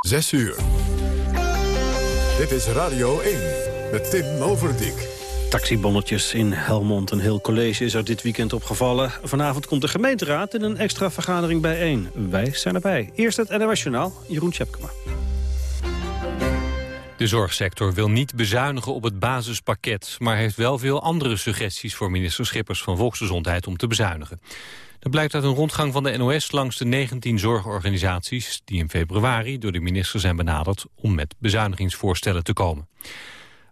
Zes uur. Dit is Radio 1 met Tim Overdijk. Taxibonnetjes in Helmond. Een heel college is er dit weekend opgevallen. Vanavond komt de gemeenteraad in een extra vergadering bijeen. Wij zijn erbij. Eerst het NOS Journaal, Jeroen Tjepkema. De zorgsector wil niet bezuinigen op het basispakket... maar heeft wel veel andere suggesties voor minister Schippers van Volksgezondheid om te bezuinigen. Dat blijkt uit een rondgang van de NOS langs de 19 zorgorganisaties... die in februari door de minister zijn benaderd om met bezuinigingsvoorstellen te komen.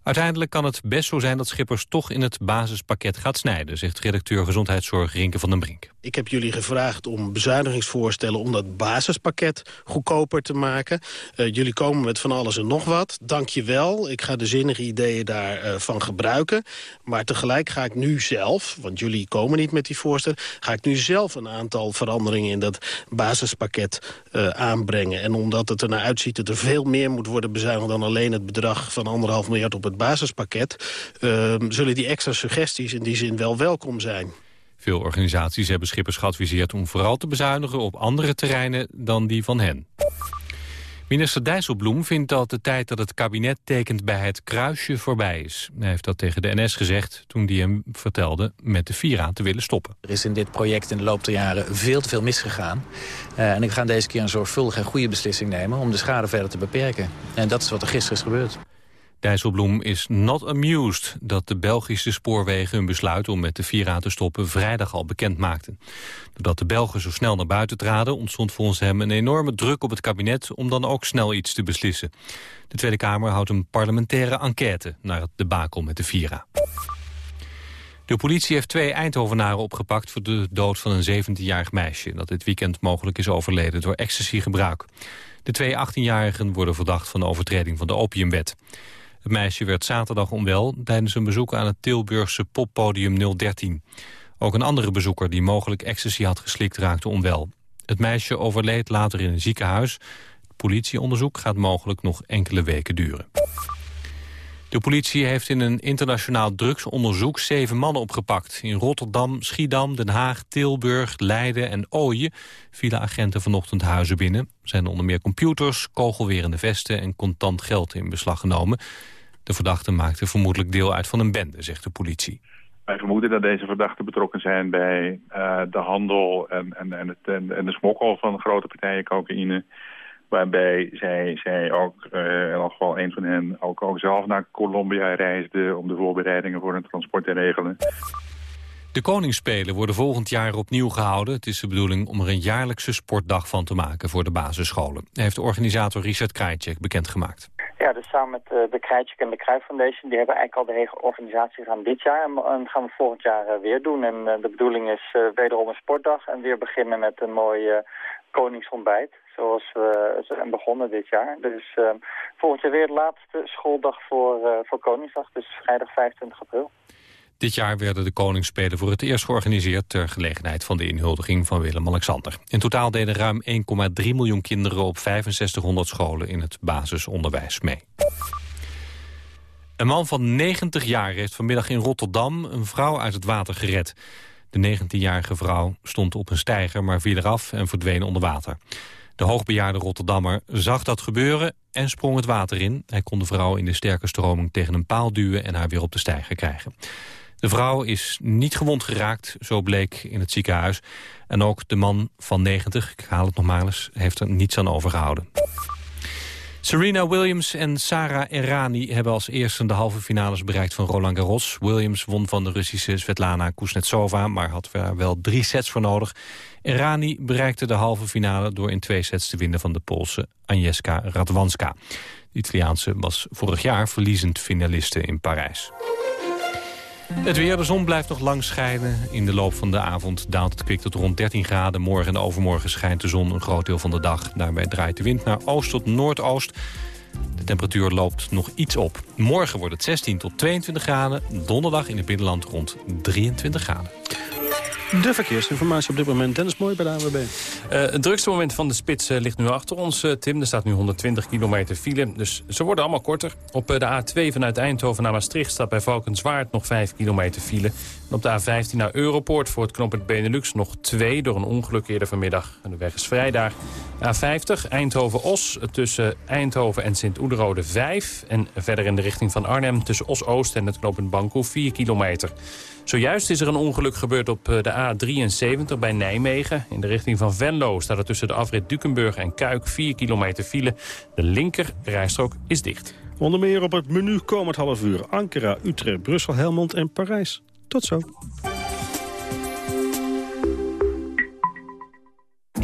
Uiteindelijk kan het best zo zijn dat Schippers toch in het basispakket gaat snijden... zegt redacteur Gezondheidszorg Rinke van den Brink. Ik heb jullie gevraagd om bezuinigingsvoorstellen om dat basispakket goedkoper te maken. Uh, jullie komen met van alles en nog wat. Dank je wel. Ik ga de zinnige ideeën daarvan uh, van gebruiken. Maar tegelijk ga ik nu zelf, want jullie komen niet met die voorstellen... ga ik nu zelf een aantal veranderingen in dat basispakket uh, aanbrengen. En omdat het er naar uitziet dat er veel meer moet worden bezuinigd... dan alleen het bedrag van anderhalf miljard op het basispakket... zullen die extra suggesties in die zin wel welkom zijn. Veel organisaties hebben schippers geadviseerd om vooral te bezuinigen op andere terreinen dan die van hen. Minister Dijsselbloem vindt dat de tijd dat het kabinet tekent bij het kruisje voorbij is. Hij heeft dat tegen de NS gezegd toen hij hem vertelde met de Vira te willen stoppen. Er is in dit project in de loop der jaren veel te veel misgegaan. Uh, en ik ga deze keer een zorgvuldige en goede beslissing nemen om de schade verder te beperken. En dat is wat er gisteren is gebeurd. Dijsselbloem is not amused dat de Belgische spoorwegen hun besluit om met de Vira te stoppen vrijdag al bekend maakten. Doordat de Belgen zo snel naar buiten traden ontstond volgens hem een enorme druk op het kabinet om dan ook snel iets te beslissen. De Tweede Kamer houdt een parlementaire enquête naar het debakel met de Vira. De politie heeft twee Eindhovenaren opgepakt voor de dood van een 17-jarig meisje... dat dit weekend mogelijk is overleden door ecstasygebruik. De twee 18-jarigen worden verdacht van de overtreding van de opiumwet. Het meisje werd zaterdag onwel tijdens een bezoek aan het Tilburgse poppodium 013. Ook een andere bezoeker die mogelijk ecstasy had geslikt raakte onwel. Het meisje overleed later in een ziekenhuis. Het politieonderzoek gaat mogelijk nog enkele weken duren. De politie heeft in een internationaal drugsonderzoek zeven mannen opgepakt. In Rotterdam, Schiedam, Den Haag, Tilburg, Leiden en Ooyen vielen agenten vanochtend huizen binnen. Zijn onder meer computers, kogelwerende vesten en contant geld in beslag genomen. De verdachten maakten vermoedelijk deel uit van een bende, zegt de politie. Wij vermoeden dat deze verdachten betrokken zijn bij uh, de handel en, en, en, het, en de smokkel van grote partijen cocaïne Waarbij zij, zij ook, uh, in elk geval een van hen, ook, ook zelf naar Colombia reisde... om de voorbereidingen voor een transport te regelen. De Koningsspelen worden volgend jaar opnieuw gehouden. Het is de bedoeling om er een jaarlijkse sportdag van te maken voor de basisscholen. Heeft de organisator Richard Krajcek bekendgemaakt. Ja, dus samen met uh, de Krajcek en de Cruijff Foundation... die hebben eigenlijk al de hele organisatie gaan dit jaar... en, en gaan we volgend jaar uh, weer doen. En uh, de bedoeling is wederom een sportdag... en weer beginnen met een mooi koningsontbijt zoals we zijn begonnen dit jaar. Dus uh, volgend jaar weer de laatste schooldag voor, uh, voor Koningsdag, dus vrijdag 25 april. Dit jaar werden de Koningsspelen voor het eerst georganiseerd... ter gelegenheid van de inhuldiging van Willem-Alexander. In totaal deden ruim 1,3 miljoen kinderen op 6500 scholen in het basisonderwijs mee. Een man van 90 jaar heeft vanmiddag in Rotterdam een vrouw uit het water gered. De 19-jarige vrouw stond op een steiger, maar viel eraf en verdween onder water. De hoogbejaarde Rotterdammer zag dat gebeuren en sprong het water in. Hij kon de vrouw in de sterke stroming tegen een paal duwen en haar weer op de steiger krijgen. De vrouw is niet gewond geraakt, zo bleek in het ziekenhuis. En ook de man van 90, ik haal het nog maar eens, heeft er niets aan overgehouden. Serena Williams en Sara Errani hebben als eerste de halve finales bereikt van Roland Garros. Williams won van de Russische Svetlana Kuznetsova, maar had er wel drie sets voor nodig. Errani bereikte de halve finale door in twee sets te winnen van de Poolse Agnieszka Radwanska. De Italiaanse was vorig jaar verliezend finaliste in Parijs. Het weer, de zon blijft nog lang schijnen. In de loop van de avond daalt het kwik tot rond 13 graden. Morgen en overmorgen schijnt de zon een groot deel van de dag. Daarbij draait de wind naar oost tot noordoost. De temperatuur loopt nog iets op. Morgen wordt het 16 tot 22 graden. Donderdag in het binnenland rond 23 graden. De verkeersinformatie op dit moment. Dennis Mooi bij de AWB. Uh, eh, het drukste moment van de spits uh, ligt nu achter ons, uh, Tim. Er staat nu 120 kilometer file, dus ze worden allemaal korter. Op de A2 vanuit Eindhoven naar Maastricht staat bij Valkenswaard nog 5 kilometer file. En op de A15 naar Europoort voor het knooppunt Benelux nog 2 door een ongeluk eerder vanmiddag. En de weg is vrij daar. A50 Eindhoven-Os tussen Eindhoven en Sint-Oederode 5. En verder in de richting van Arnhem tussen Os-Oost en het knooppunt Banco 4 kilometer. Zojuist is er een ongeluk gebeurd op de A73 bij Nijmegen. In de richting van Venlo staat er tussen de afrit Dukenburg en Kuik 4 kilometer file. De linker rijstrook is dicht. Onder meer op het menu komend half uur. Ankara, Utrecht, Brussel, Helmond en Parijs. Tot zo.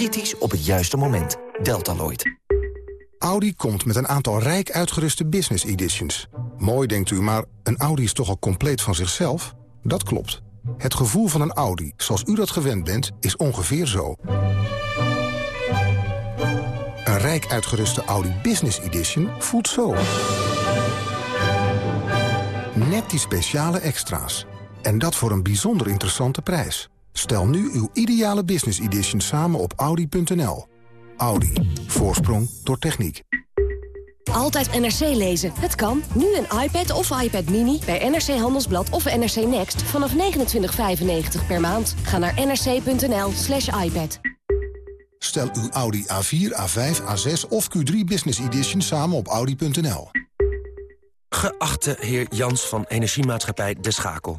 Kritisch op het juiste moment. Deltaloid. Audi komt met een aantal rijk uitgeruste business editions. Mooi denkt u, maar een Audi is toch al compleet van zichzelf? Dat klopt. Het gevoel van een Audi, zoals u dat gewend bent, is ongeveer zo. Een rijk uitgeruste Audi Business Edition voelt zo. Net die speciale extra's. En dat voor een bijzonder interessante prijs. Stel nu uw ideale Business Edition samen op Audi.nl. Audi. Voorsprong door techniek. Altijd NRC lezen. Het kan. Nu een iPad of iPad Mini bij NRC Handelsblad of NRC Next vanaf 29,95 per maand. Ga naar nrc.nl slash iPad. Stel uw Audi A4, A5, A6 of Q3 Business Edition samen op Audi.nl. Geachte heer Jans van Energiemaatschappij De Schakel.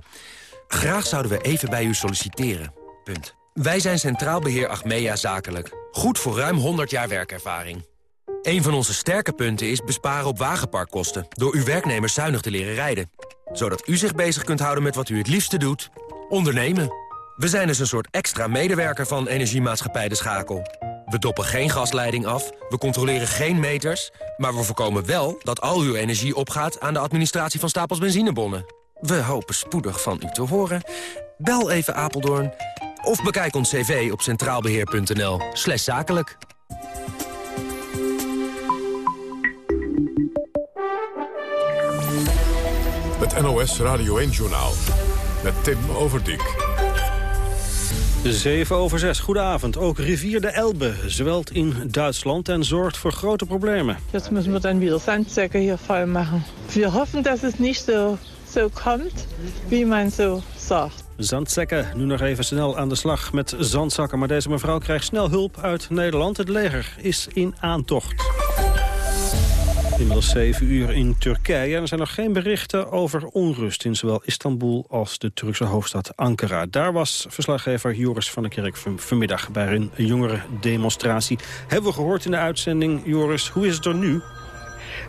Graag zouden we even bij u solliciteren. Punt. Wij zijn Centraal Beheer Achmea Zakelijk. Goed voor ruim 100 jaar werkervaring. Een van onze sterke punten is besparen op wagenparkkosten... door uw werknemers zuinig te leren rijden. Zodat u zich bezig kunt houden met wat u het liefste doet. Ondernemen. We zijn dus een soort extra medewerker van Energiemaatschappij De Schakel. We doppen geen gasleiding af, we controleren geen meters... maar we voorkomen wel dat al uw energie opgaat... aan de administratie van stapels benzinebonnen. We hopen spoedig van u te horen. Bel even Apeldoorn of bekijk ons cv op centraalbeheer.nl zakelijk. Het NOS Radio 1-journaal met Tim Overdijk. 7 over 6, goedenavond. Ook rivier de Elbe zwelt in Duitsland en zorgt voor grote problemen. Jetzt müssen wir dann wieder Sandsäcke hier voll machen. Wir hoffen, dass es nicht so, so kommt, wie man so sagt. Zandzekken, nu nog even snel aan de slag met zandzakken. Maar deze mevrouw krijgt snel hulp uit Nederland. Het leger is in aantocht. Inmiddels 7 uur in Turkije. En er zijn nog geen berichten over onrust in zowel Istanbul als de Turkse hoofdstad Ankara. Daar was verslaggever Joris van der Kerk vanmiddag bij een jongere demonstratie. Hebben we gehoord in de uitzending, Joris. Hoe is het er nu?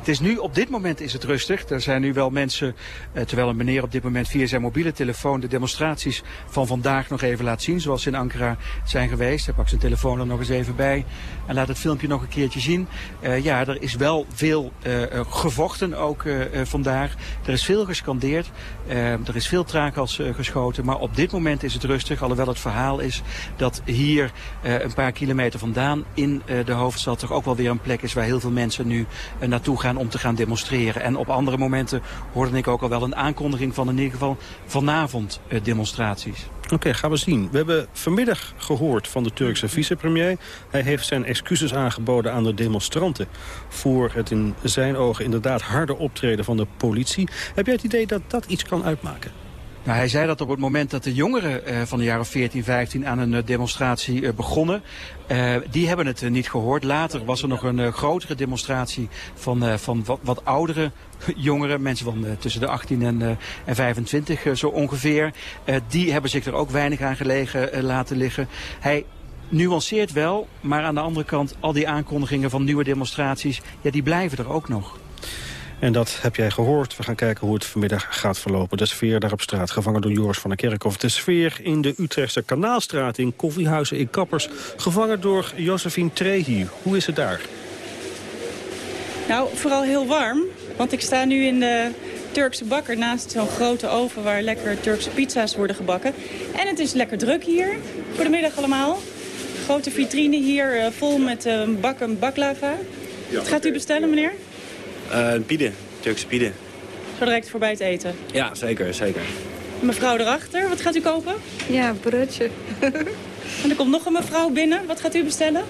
Het is nu, op dit moment is het rustig. Er zijn nu wel mensen, eh, terwijl een meneer op dit moment via zijn mobiele telefoon de demonstraties van vandaag nog even laat zien. Zoals in Ankara zijn geweest. Hij pakt zijn telefoon er nog eens even bij en laat het filmpje nog een keertje zien. Uh, ja, er is wel veel uh, gevochten ook vandaag. Er is veel gescandeerd. er is veel traakals geschoten. Maar op dit moment is het rustig. Alhoewel het verhaal is dat hier een paar kilometer vandaan in de hoofdstad toch ook wel weer een plek is waar heel veel mensen nu naartoe gaan om te gaan demonstreren. En op andere momenten hoorde ik ook al wel een aankondiging van in ieder geval vanavond demonstraties. Oké, gaan we zien. We hebben vanmiddag gehoord van de Turkse vicepremier. Hij heeft zijn excuses aangeboden aan de demonstranten... voor het in zijn ogen inderdaad harde optreden van de politie. Heb jij het idee dat dat iets kan uitmaken? Nou, hij zei dat op het moment dat de jongeren uh, van de jaren 14, 15 aan een uh, demonstratie uh, begonnen. die hebben het niet gehoord. Later was er nog een grotere demonstratie van, van wat, wat, oudere jongeren. Mensen van tussen de 18 en, en 25 zo ongeveer. die hebben zich er ook weinig aan gelegen laten liggen. Hij nuanceert wel, maar aan de andere kant al die aankondigingen van nieuwe demonstraties, ja, die blijven er ook nog. En dat heb jij gehoord. We gaan kijken hoe het vanmiddag gaat verlopen. De sfeer daar op straat, gevangen door Joris van der Kerkhof. De sfeer in de Utrechtse Kanaalstraat, in koffiehuizen, in kappers... gevangen door Josephine Trehi. Hoe is het daar? Nou, vooral heel warm. Want ik sta nu in de Turkse bakker naast zo'n grote oven... waar lekker Turkse pizza's worden gebakken. En het is lekker druk hier. Goedemiddag allemaal. Grote vitrine hier uh, vol met uh, bakken baklava. Wat gaat u bestellen, meneer? Uh, pide, Turkse pide. Zo direct voorbij het eten? Ja, zeker, zeker. Mevrouw erachter, wat gaat u kopen? Ja, broodje. en er komt nog een mevrouw binnen. Wat gaat u bestellen?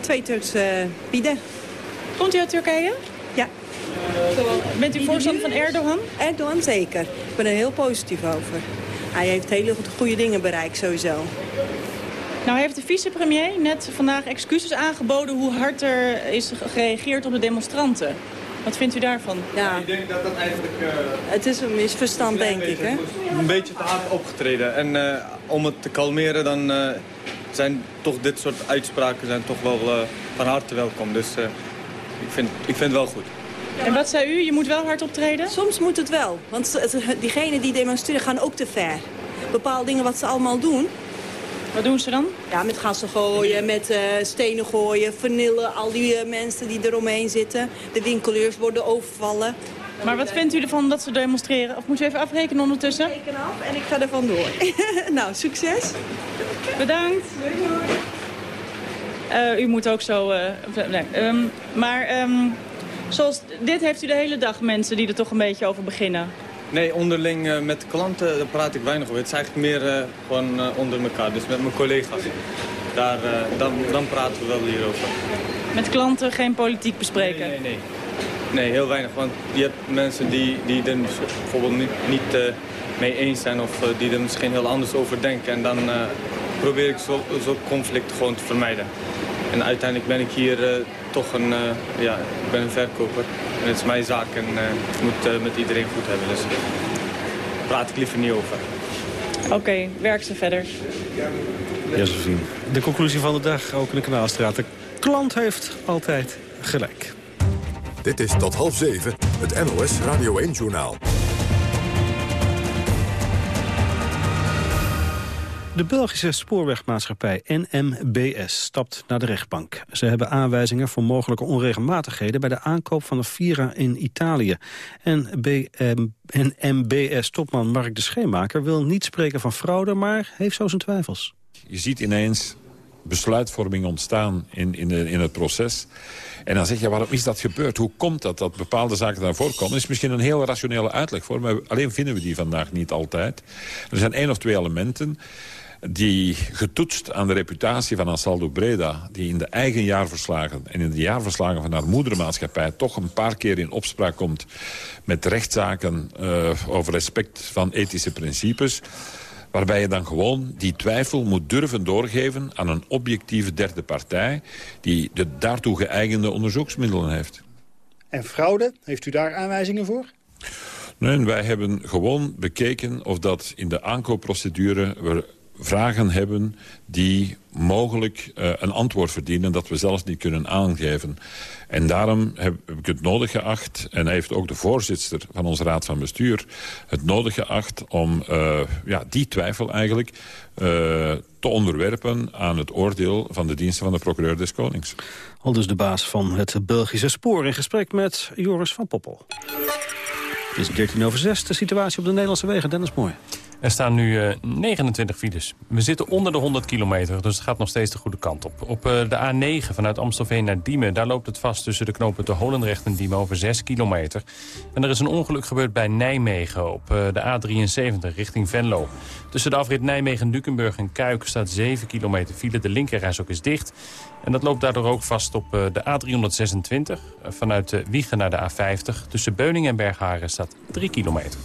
twee Turkse pide. Komt u uit Turkije? Ja. Bent u voorstander van Erdogan? Erdogan zeker. Ik ben er heel positief over. Hij heeft hele goede dingen bereikt sowieso. Nou heeft de vicepremier net vandaag excuses aangeboden... hoe hard er is gereageerd op de demonstranten. Wat vindt u daarvan? Ja. Ik denk dat dat eigenlijk... Uh, het is een misverstand, denk ik, hè? Een beetje te hard opgetreden. En uh, om het te kalmeren, dan uh, zijn toch dit soort uitspraken zijn toch wel van harte welkom. Dus ik, vind, ik vind het wel goed. En wat zei u? Je moet wel hard optreden? Soms moet het wel. Want diegenen die demonstreren gaan ook te ver. Bepaalde dingen wat ze allemaal doen, wat doen ze dan? Ja, met gassen gooien, met uh, stenen gooien, vernillen. Al die uh, mensen die eromheen zitten. De winkeliers worden overvallen. Maar wat vindt u ervan dat ze demonstreren? Of moet u even afrekenen ondertussen? Ik reken af en ik ga er vandoor. nou, succes. Bedankt. Uh, u moet ook zo... nee, um, maar um, zoals dit heeft u de hele dag mensen die er toch een beetje over beginnen. Nee, onderling uh, met klanten daar praat ik weinig over. Het is eigenlijk meer uh, gewoon uh, onder elkaar, dus met mijn collega's. Daar, dan, dan praten we wel hierover. Met klanten geen politiek bespreken? Nee, nee, nee. Nee, heel weinig. Want je hebt mensen die, die er bijvoorbeeld niet, niet mee eens zijn... of die er misschien heel anders over denken. En dan probeer ik zo'n zo conflict gewoon te vermijden. En uiteindelijk ben ik hier toch een, ja, ik ben een verkoper. En het is mijn zaak en uh, ik moet uh, met iedereen goed hebben. Dus daar praat ik liever niet over. Oké, okay, werk ze verder. Josephine, de conclusie van de dag, ook in de Kanaalstraat. De klant heeft altijd gelijk. Dit is tot half zeven, het NOS Radio 1-journaal. De Belgische spoorwegmaatschappij NMBS stapt naar de rechtbank. Ze hebben aanwijzingen voor mogelijke onregelmatigheden... bij de aankoop van de Vira in Italië. En NMBS-topman Mark de Scheemaker wil niet spreken van fraude... maar heeft zo zijn twijfels. Je ziet ineens besluitvorming ontstaan in, in, in het proces. En dan zeg je, waarom is dat gebeurd? Hoe komt dat dat bepaalde zaken naar voren komen? Er is misschien een heel rationele uitleg voor, maar alleen vinden we die vandaag niet altijd. Er zijn één of twee elementen die getoetst aan de reputatie van Ansaldo Breda... die in de eigen jaarverslagen en in de jaarverslagen van haar moedermaatschappij... toch een paar keer in opspraak komt met rechtszaken uh, over respect van ethische principes... waarbij je dan gewoon die twijfel moet durven doorgeven... aan een objectieve derde partij... die de daartoe geëigende onderzoeksmiddelen heeft. En fraude, heeft u daar aanwijzingen voor? Nee, wij hebben gewoon bekeken of dat in de aankoopprocedure... we vragen hebben die mogelijk uh, een antwoord verdienen... dat we zelfs niet kunnen aangeven. En daarom heb, ik het nodig geacht... en heeft ook de voorzitter van onze raad van bestuur... het nodig geacht om uh, ja, die twijfel eigenlijk... Uh, te onderwerpen aan het oordeel van de diensten van de procureur des Konings. Al dus de baas van het Belgische spoor in gesprek met Joris van Poppel. Het is 13 over 6, de situatie op de Nederlandse wegen. Dennis Mooi. Er staan nu uh, 29 files. We zitten onder de 100 kilometer, dus het gaat nog steeds de goede kant op. Op uh, de A9 vanuit Amstelveen naar Diemen... daar loopt het vast tussen de knopen de Holendrecht en Diemen over 6 kilometer. En er is een ongeluk gebeurd bij Nijmegen op uh, de A73 richting Venlo. Tussen de afrit Nijmegen-Dukenburg en Kuik staat 7 kilometer file. De linkerreis ook is dicht. En dat loopt daardoor ook vast op de A326 vanuit Wiegen naar de A50. Tussen Beuning en Bergharen staat 3 kilometer.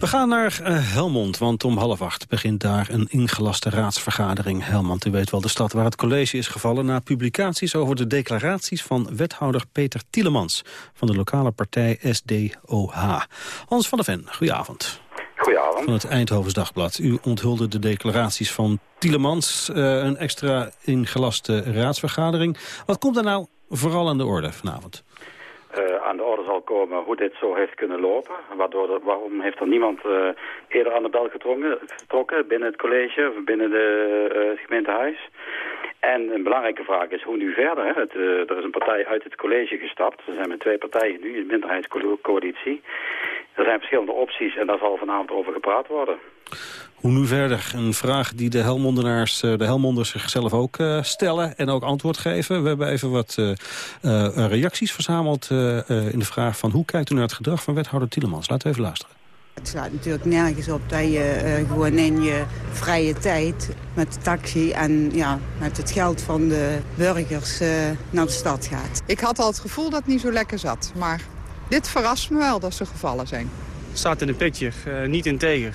We gaan naar uh, Helmond, want om half acht begint daar een ingelaste raadsvergadering. Helmond, u weet wel de stad waar het college is gevallen... na publicaties over de declaraties van wethouder Peter Tielemans... van de lokale partij SDOH. Hans van der Ven, goedenavond. Goedenavond. Van het Eindhovens Dagblad. U onthulde de declaraties van Tielemans, uh, een extra ingelaste raadsvergadering. Wat komt er nou vooral aan de orde vanavond? Aan de orde zal komen hoe dit zo heeft kunnen lopen. Waardoor waarom heeft er niemand uh, eerder aan de bel getrokken, getrokken binnen het college of binnen de, het gemeentehuis. En een belangrijke vraag is hoe nu verder. Hè? Het, uh, er is een partij uit het college gestapt. Er zijn met twee partijen nu, een minderheidscoalitie. Er zijn verschillende opties en daar zal vanavond over gepraat worden. Hoe nu verder? Een vraag die de Helmondenaars, de Helmonders zichzelf ook uh, stellen en ook antwoord geven. We hebben even wat uh, uh, reacties verzameld in de vraag van hoe kijkt u naar het gedrag van wethouder Tielemans. Laten we even luisteren. Het slaat natuurlijk nergens op dat je gewoon in je vrije tijd met de taxi en ja, met het geld van de burgers naar de stad gaat. Ik had al het gevoel dat het niet zo lekker zat, maar dit verrast me wel dat ze gevallen zijn. Staat in de picture, niet integer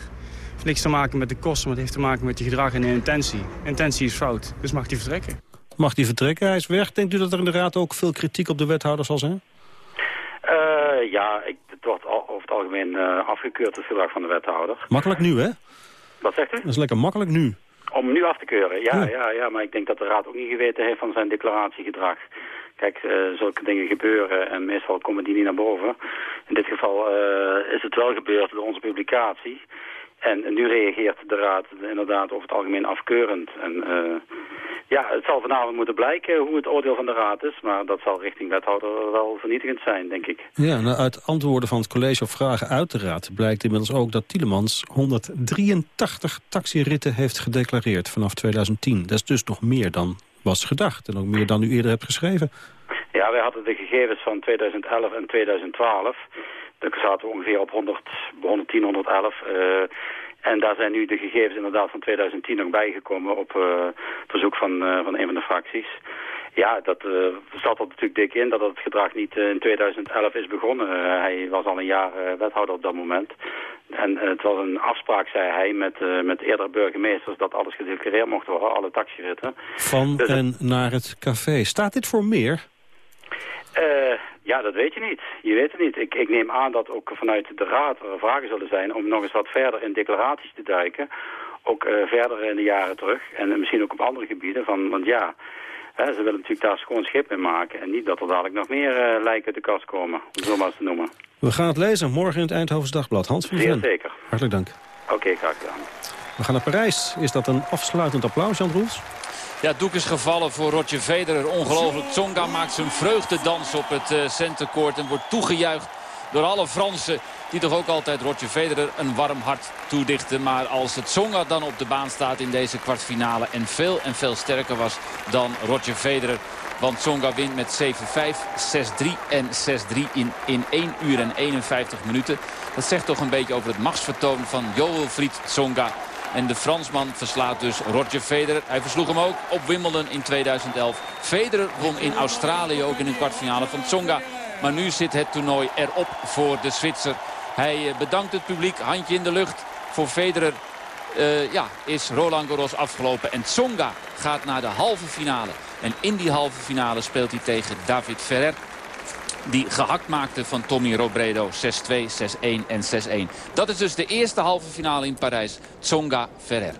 niks te maken met de kosten, maar het heeft te maken met je gedrag en de intentie. Intentie is fout, dus mag hij vertrekken. Mag hij vertrekken? Hij is weg. Denkt u dat er in de Raad ook veel kritiek op de wethouder zal zijn? Uh, ja, ik, het wordt over het algemeen uh, afgekeurd, het gedrag van de wethouder. Makkelijk nu, hè? Wat zegt u? Dat is lekker makkelijk nu. Om nu af te keuren, ja, ja, ja, ja maar ik denk dat de Raad ook niet geweten heeft van zijn declaratiegedrag. Kijk, uh, zulke dingen gebeuren en meestal komen die niet naar boven. In dit geval is het wel gebeurd door onze publicatie. En nu reageert de Raad inderdaad over het algemeen afkeurend. En uh, ja, het zal vanavond moeten blijken hoe het oordeel van de Raad is. Maar dat zal richting wethouder wel vernietigend zijn, denk ik. Ja, nou, uit antwoorden van het college op vragen uit de Raad... blijkt inmiddels ook dat Tielemans 183 taxiritten heeft gedeclareerd vanaf 2010. Dat is dus nog meer dan was gedacht en ook meer dan u eerder hebt geschreven. Ja, wij hadden de gegevens van 2011 en 2012... Daar zaten we ongeveer op 100, 110, 111. Uh, en daar zijn nu de gegevens inderdaad van 2010 nog bijgekomen op uh, verzoek van, uh, van een van de fracties. Ja, dat uh, zat er natuurlijk dik in dat het gedrag niet in 2011 is begonnen. hij was al een jaar wethouder op dat moment. En het was een afspraak, zei hij, met, met eerdere burgemeesters dat alles gedeclareerd mocht worden, alle taxiritten. Van dus, en naar het café. Staat dit voor meer? Ja, dat weet je niet. Je weet het niet. Ik, ik neem aan dat ook vanuit de Raad er vragen zullen zijn om nog eens wat verder in declaraties te duiken. Ook uh, verder in de jaren terug. En misschien ook op andere gebieden. Van, want ja, hè, ze willen natuurlijk daar schoon schip in maken. En niet dat er dadelijk nog meer uh, lijken uit de kast komen. Om zo maar eens te noemen. We gaan het lezen morgen in het Eindhovens Dagblad. Hans van Zeer zeker. Hartelijk dank. Oké, okay, graag gedaan. We gaan naar Parijs. Is dat een afsluitend applaus, Jan Roels? Ja, doek is gevallen voor Roger Federer. Ongelooflijk. Tsonga maakt zijn vreugdedans op het uh, centercourt en wordt toegejuicht door alle Fransen die toch ook altijd Roger Federer een warm hart toedichten. Maar als het Tsonga dan op de baan staat in deze kwartfinale... en veel en veel sterker was dan Roger Federer... Want Tsonga wint met 7-5, 6-3 en 6-3 in, in 1 uur en 51 minuten. Dat zegt toch een beetje over het machtsvertoon van Joelfried Tsonga. En de Fransman verslaat dus Roger Federer. Hij versloeg hem ook op Wimbledon in 2011. Federer won in Australië ook in een kwartfinale van Tsonga. Maar nu zit het toernooi erop voor de Zwitser. Hij eh, bedankt het publiek, handje in de lucht. Voor Federer uh, ja, is Roland Garros afgelopen. En Tsonga gaat naar de halve finale. En in die halve finale speelt hij tegen David Ferrer die gehakt maakte van Tommy Robredo. 6-2, 6-1 en 6-1. Dat is dus de eerste halve finale in Parijs. Tsonga Ferrer.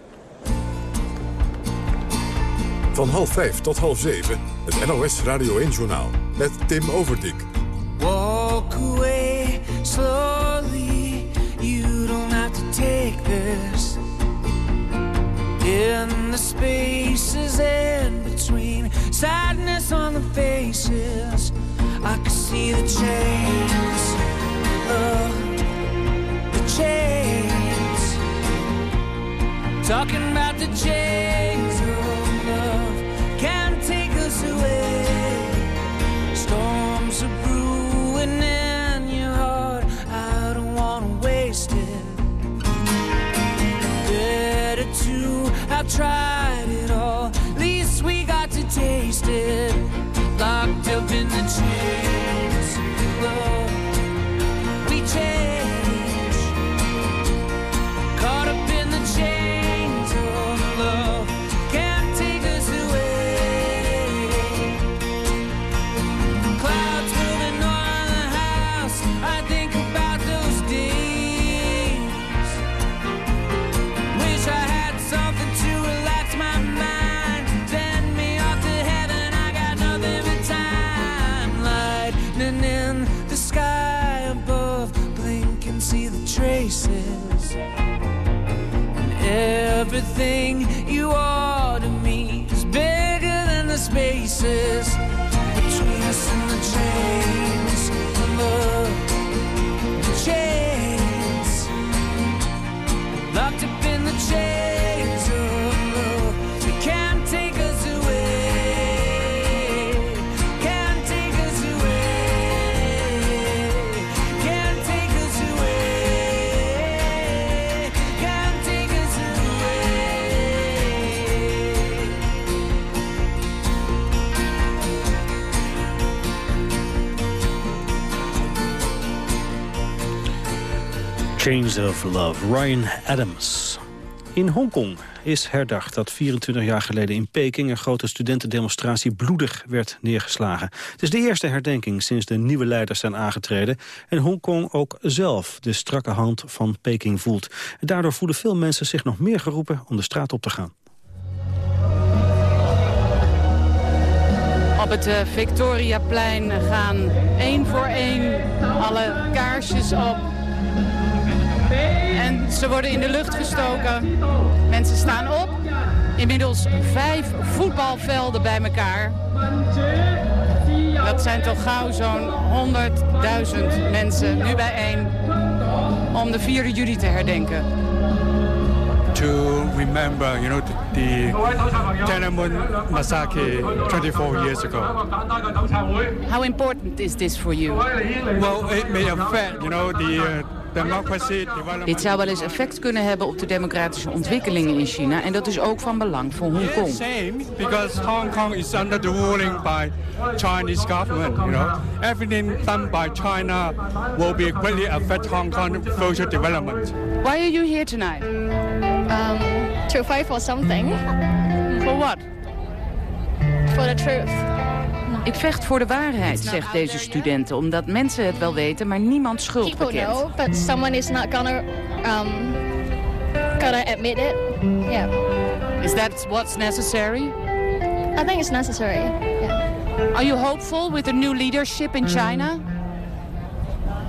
Van half vijf tot half zeven, het NOS Radio 1-journaal met Tim Overdijk. Walk away slowly, you don't have to take this. In the spaces in between, sadness on the faces. I can see the chains, oh, the chains. Talking about the chains oh, of love can't take us away. Storms are brewing in your heart. I don't wanna waste it. Better to have tried up in the. Of Love, Ryan Adams. In Hongkong is herdacht dat 24 jaar geleden in Peking... een grote studentendemonstratie bloedig werd neergeslagen. Het is de eerste herdenking sinds de nieuwe leiders zijn aangetreden... en Hongkong ook zelf de strakke hand van Peking voelt. Daardoor voelen veel mensen zich nog meer geroepen om de straat op te gaan. Op het eh, Victoriaplein gaan één voor één alle kaarsjes op. Ze worden in de lucht gestoken. Mensen staan op. Inmiddels vijf voetbalvelden bij elkaar. Dat zijn toch gauw zo'n 100.000 mensen nu bijeen om de 4 juli te herdenken. to remember, you know, the, Tiananmen massacre 24 years ago. How important is this for you? Well, it may affect, you know, the uh. Dit zou wel eens effect kunnen hebben op de democratische ontwikkelingen in China. En dat is ook van belang voor Hongkong. Same, because Hong Kong is under the ruling by Chinese government, you know. Everything done by China will be greatly affect Hong Kong future development. Why are you here tonight? Um, to fight for something. For what? For the truth. Ik vecht voor de waarheid, zegt deze studenten, omdat mensen het wel weten, maar niemand schuld People bekent. know, but someone is not gonna um, gonna admit it. Yeah, Is that what's necessary? I think it's necessary. Yeah. Are you hopeful with the new leadership in China?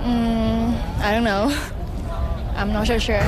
Mm, I don't know. I'm not so sure.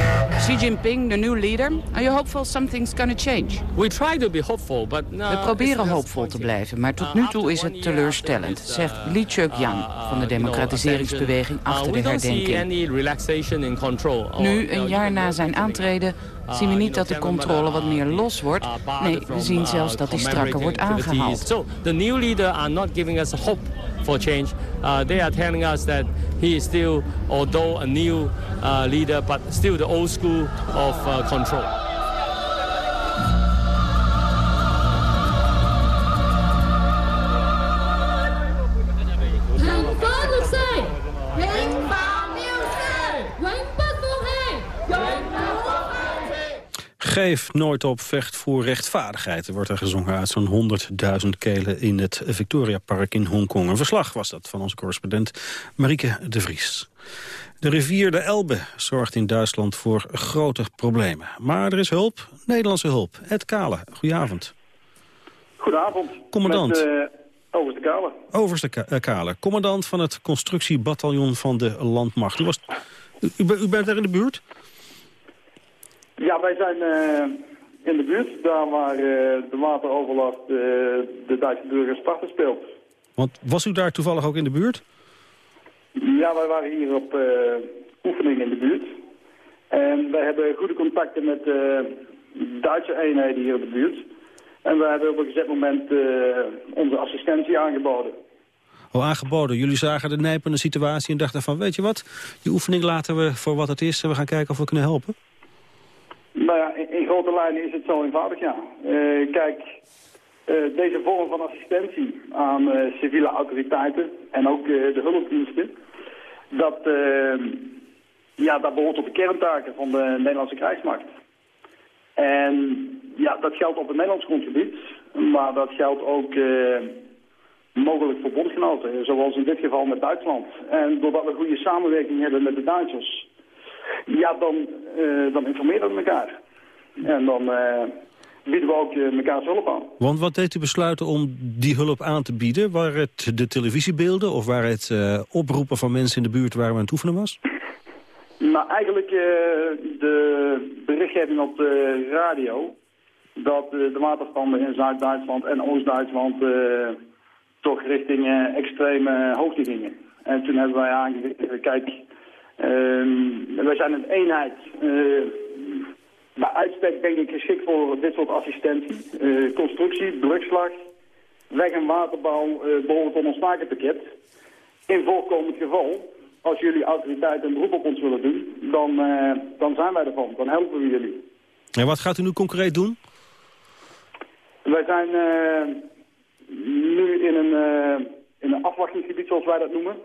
Xi Jinping, the new leader. Are you hopeful something's gonna change? We try to be hopeful, but We proberen hoopvol te blijven, maar tot nu toe is het teleurstellend, zegt Li Chuk-yang van de democratiseringsbeweging achter de we don't see herdenking. any relaxation in control. or, Nu, een jaar na zijn aantreden, zien we niet dat de controle wat meer los wordt. Nee, we zien zelfs dat die strakker wordt aangehaald. So the new leader are not giving us hope for change. Uh, they are telling us that he is still, although a new uh, leader, but still the old school of uh, control. Geef nooit op, vecht voor rechtvaardigheid. Er wordt er gezongen uit zo'n 100.000 kelen in het Victoria Park in Hongkong. Een verslag was dat van onze correspondent Marieke de Vries. De rivier de Elbe zorgt in Duitsland voor grote problemen. Maar er is hulp, Nederlandse hulp. Ed Kale, goedenavond. Goedenavond. Commandant. Met, eh, Overste Kale. Overste Ka- eh, Kale, commandant van het constructiebataljon van de landmacht. U, was, u, u bent- er in de buurt? Ja, wij zijn eh, in de buurt, daar waar eh, de wateroverlast eh, de Duitse burgers parten speelt. Want was u daar toevallig ook in de buurt? Ja, wij waren hier op oefening in de buurt. En wij hebben goede contacten met Duitse eenheden hier in de buurt. En we hebben op een gezet moment onze assistentie aangeboden. Al aangeboden. Jullie zagen de nijpende situatie en dachten van... weet je wat, die oefening laten we voor wat het is... en we gaan kijken of we kunnen helpen. Nou ja, in, grote lijnen is het zo eenvoudig, ja. Eh, kijk, eh, deze vorm van assistentie aan eh, civiele autoriteiten en ook de hulpdiensten, dat, ja, dat behoort tot de kerntaken van de Nederlandse krijgsmacht. En ja, dat geldt op het Nederlands grondgebied, maar dat geldt ook mogelijk voor bondgenoten, zoals in dit geval met Duitsland. En doordat we goede samenwerking hebben met de Duitsers, ja, dan, eh, dan informeren we elkaar. En dan eh, bieden we ook elkaars hulp aan. Want wat deed u besluiten om die hulp aan te bieden? Waren het de televisiebeelden of waren het oproepen van mensen in de buurt waar we aan het oefenen was? Nou, eigenlijk uh, de berichtgeving op de radio... dat uh, de waterstanden in Zuid-Duitsland en Oost-Duitsland... Uh, toch richting extreme hoogte gingen. En toen hebben wij aangegeven, kijk, wij zijn een eenheid... bij uitstek denk ik geschikt voor dit soort assistentie. constructie, drugslag, weg- en waterbouw, bijvoorbeeld een ons takenpakket. In voorkomend geval als jullie autoriteit een beroep op ons willen doen, dan, uh, dan zijn wij ervan. Dan helpen we jullie. En wat gaat u nu concreet doen? Wij zijn uh, nu in een, uh, in een afwachtingsgebied, zoals wij dat noemen.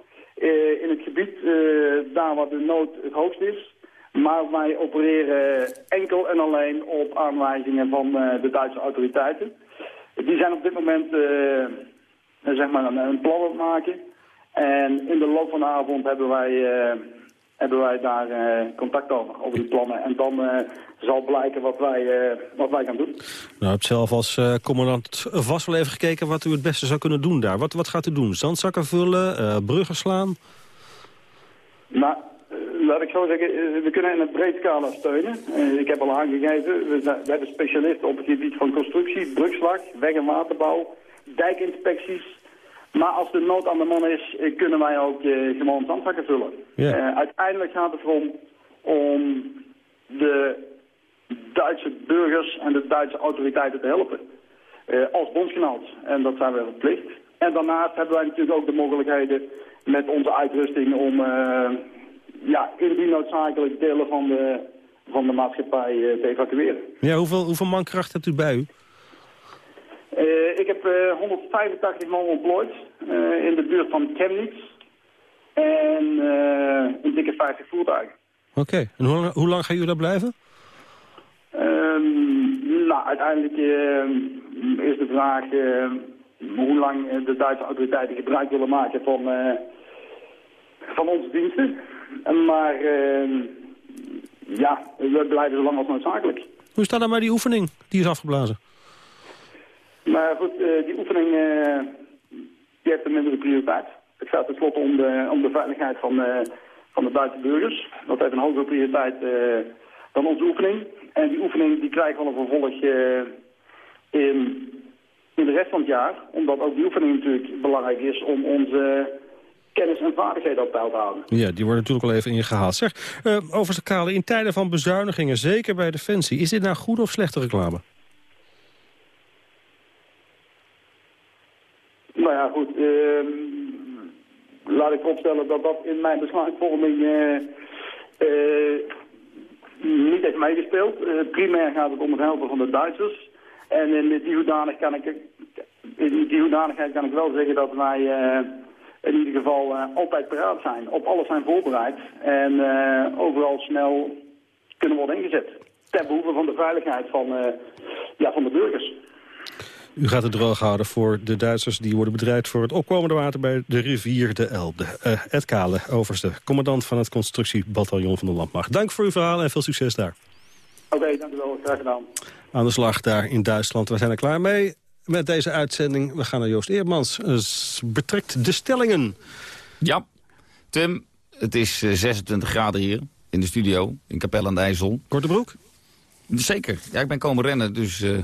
In het gebied daar waar de nood het hoogst is. Maar wij opereren enkel en alleen op aanwijzingen van de Duitse autoriteiten. Die zijn op dit moment zeg maar een, plan aan het maken... En in de loop van de avond hebben wij, hebben wij daar uh, contact over, over die plannen. En dan uh, zal blijken wat wij, wat wij gaan doen. Nou, u hebt zelf als commandant vast wel even gekeken wat u het beste zou kunnen doen daar. Wat, wat gaat u doen? Zandzakken vullen? bruggen slaan? Nou, laat ik zo zeggen, we kunnen in een breed scala steunen. ik heb al aangegeven, we, we hebben specialisten op het gebied van constructie, brugslag, weg- en waterbouw, dijkinspecties maar als de nood aan de man is, eh, kunnen wij ook uh, gewoon zandzakken vullen. Uh, uiteindelijk gaat het erom om de Duitse burgers en de Duitse autoriteiten te helpen. Als bondsgenoot. En dat zijn we verplicht. En daarnaast hebben wij natuurlijk ook de mogelijkheden met onze uitrusting om ja, indien noodzakelijk delen van de, van de maatschappij te evacueren. Ja, hoeveel, hoeveel mankracht hebt u bij u? Uh, ik heb uh, 185 man ontplooid uh, in de buurt van Chemnitz. En een dikke 50 voertuigen. Oké, okay. en hoe, hoe, lang gaan jullie daar blijven? Um, nou, uiteindelijk is de vraag hoe lang de Duitse autoriteiten gebruik willen maken van, van onze diensten. Maar ehm, ja, we blijven zo lang als noodzakelijk. Hoe staat dan bij die oefening die is afgeblazen? Maar goed, uh, die oefening uh, die heeft een mindere prioriteit. Het gaat tenslotte om de, om de veiligheid van, uh, van de Duitse burgers. Dat heeft een hogere prioriteit dan onze oefening. En die oefening die krijgt wel een vervolg in, in de rest van het jaar. Omdat ook die oefening natuurlijk belangrijk is om onze kennis en vaardigheden op peil te houden. Ja, die worden natuurlijk al even ingehaald. Zeg, over de kale, in tijden van bezuinigingen, zeker bij Defensie... is dit nou goede of slechte reclame? Nou ja, goed. Uh, laat ik opstellen dat dat in mijn besluitvorming uh, uh, niet heeft meegespeeld. primair gaat het om het helpen van de Duitsers. En in die, kan ik, in hoedanigheid kan ik wel zeggen dat wij in ieder geval altijd paraat zijn. Op alles zijn voorbereid en overal snel kunnen worden ingezet. Ten behoeve van de veiligheid van, ja, van de burgers. U gaat het droog houden voor de Duitsers die worden bedreigd voor het opkomende water bij de rivier de Elbe. Uh, Ed Kale, overste, commandant van het constructiebataljon van de Landmacht. Dank voor uw verhaal en veel succes daar. Oké, okay, dank u wel. Graag gedaan. Aan de slag daar in Duitsland. We zijn er klaar mee met deze uitzending. We gaan naar Joost Eermans. Uh, betrekt de stellingen. Ja, Tim, het is 26 graden hier in de studio in Capelle aan de IJssel. Korte broek? Zeker. Ja, ik ben komen rennen, dus... Uh,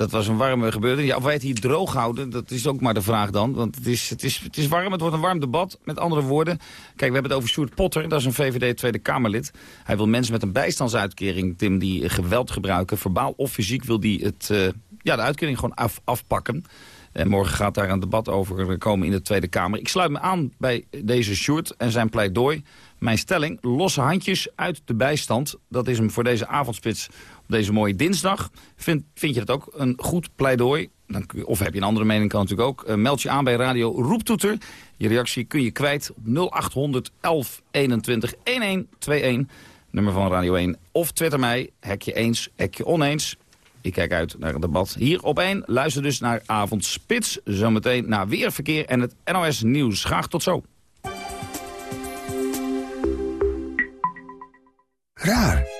dat was een warme gebeurtenis. Ja, of wij het hier droog houden, dat is ook maar de vraag dan. Want het is, het, is, het is warm, het wordt een warm debat. Met andere woorden, kijk, we hebben het over Sjoerd Potter. Dat is een VVD Tweede Kamerlid. Hij wil mensen met een bijstandsuitkering, Tim, die geweld gebruiken. Verbaal of fysiek wil die het, uh, ja, de uitkering gewoon af, afpakken. En morgen gaat daar een debat over komen in de Tweede Kamer. Ik sluit me aan bij deze Sjoerd en zijn pleidooi. Mijn stelling, losse handjes uit de bijstand. Dat is hem voor deze avondspits deze mooie dinsdag. Vind, vind je dat ook een goed pleidooi? Of heb je een andere mening, kan natuurlijk ook. Uh, meld je aan bij Radio Roeptoeter. Je reactie kun je kwijt op 0800 1121 1121. Nummer van Radio 1. Of twitter mij, hek je eens, hek je oneens. Ik kijk uit naar het debat hier op 1. Luister dus naar Avondspits. Zometeen naar Weerverkeer en het NOS Nieuws. Graag tot zo. Raar.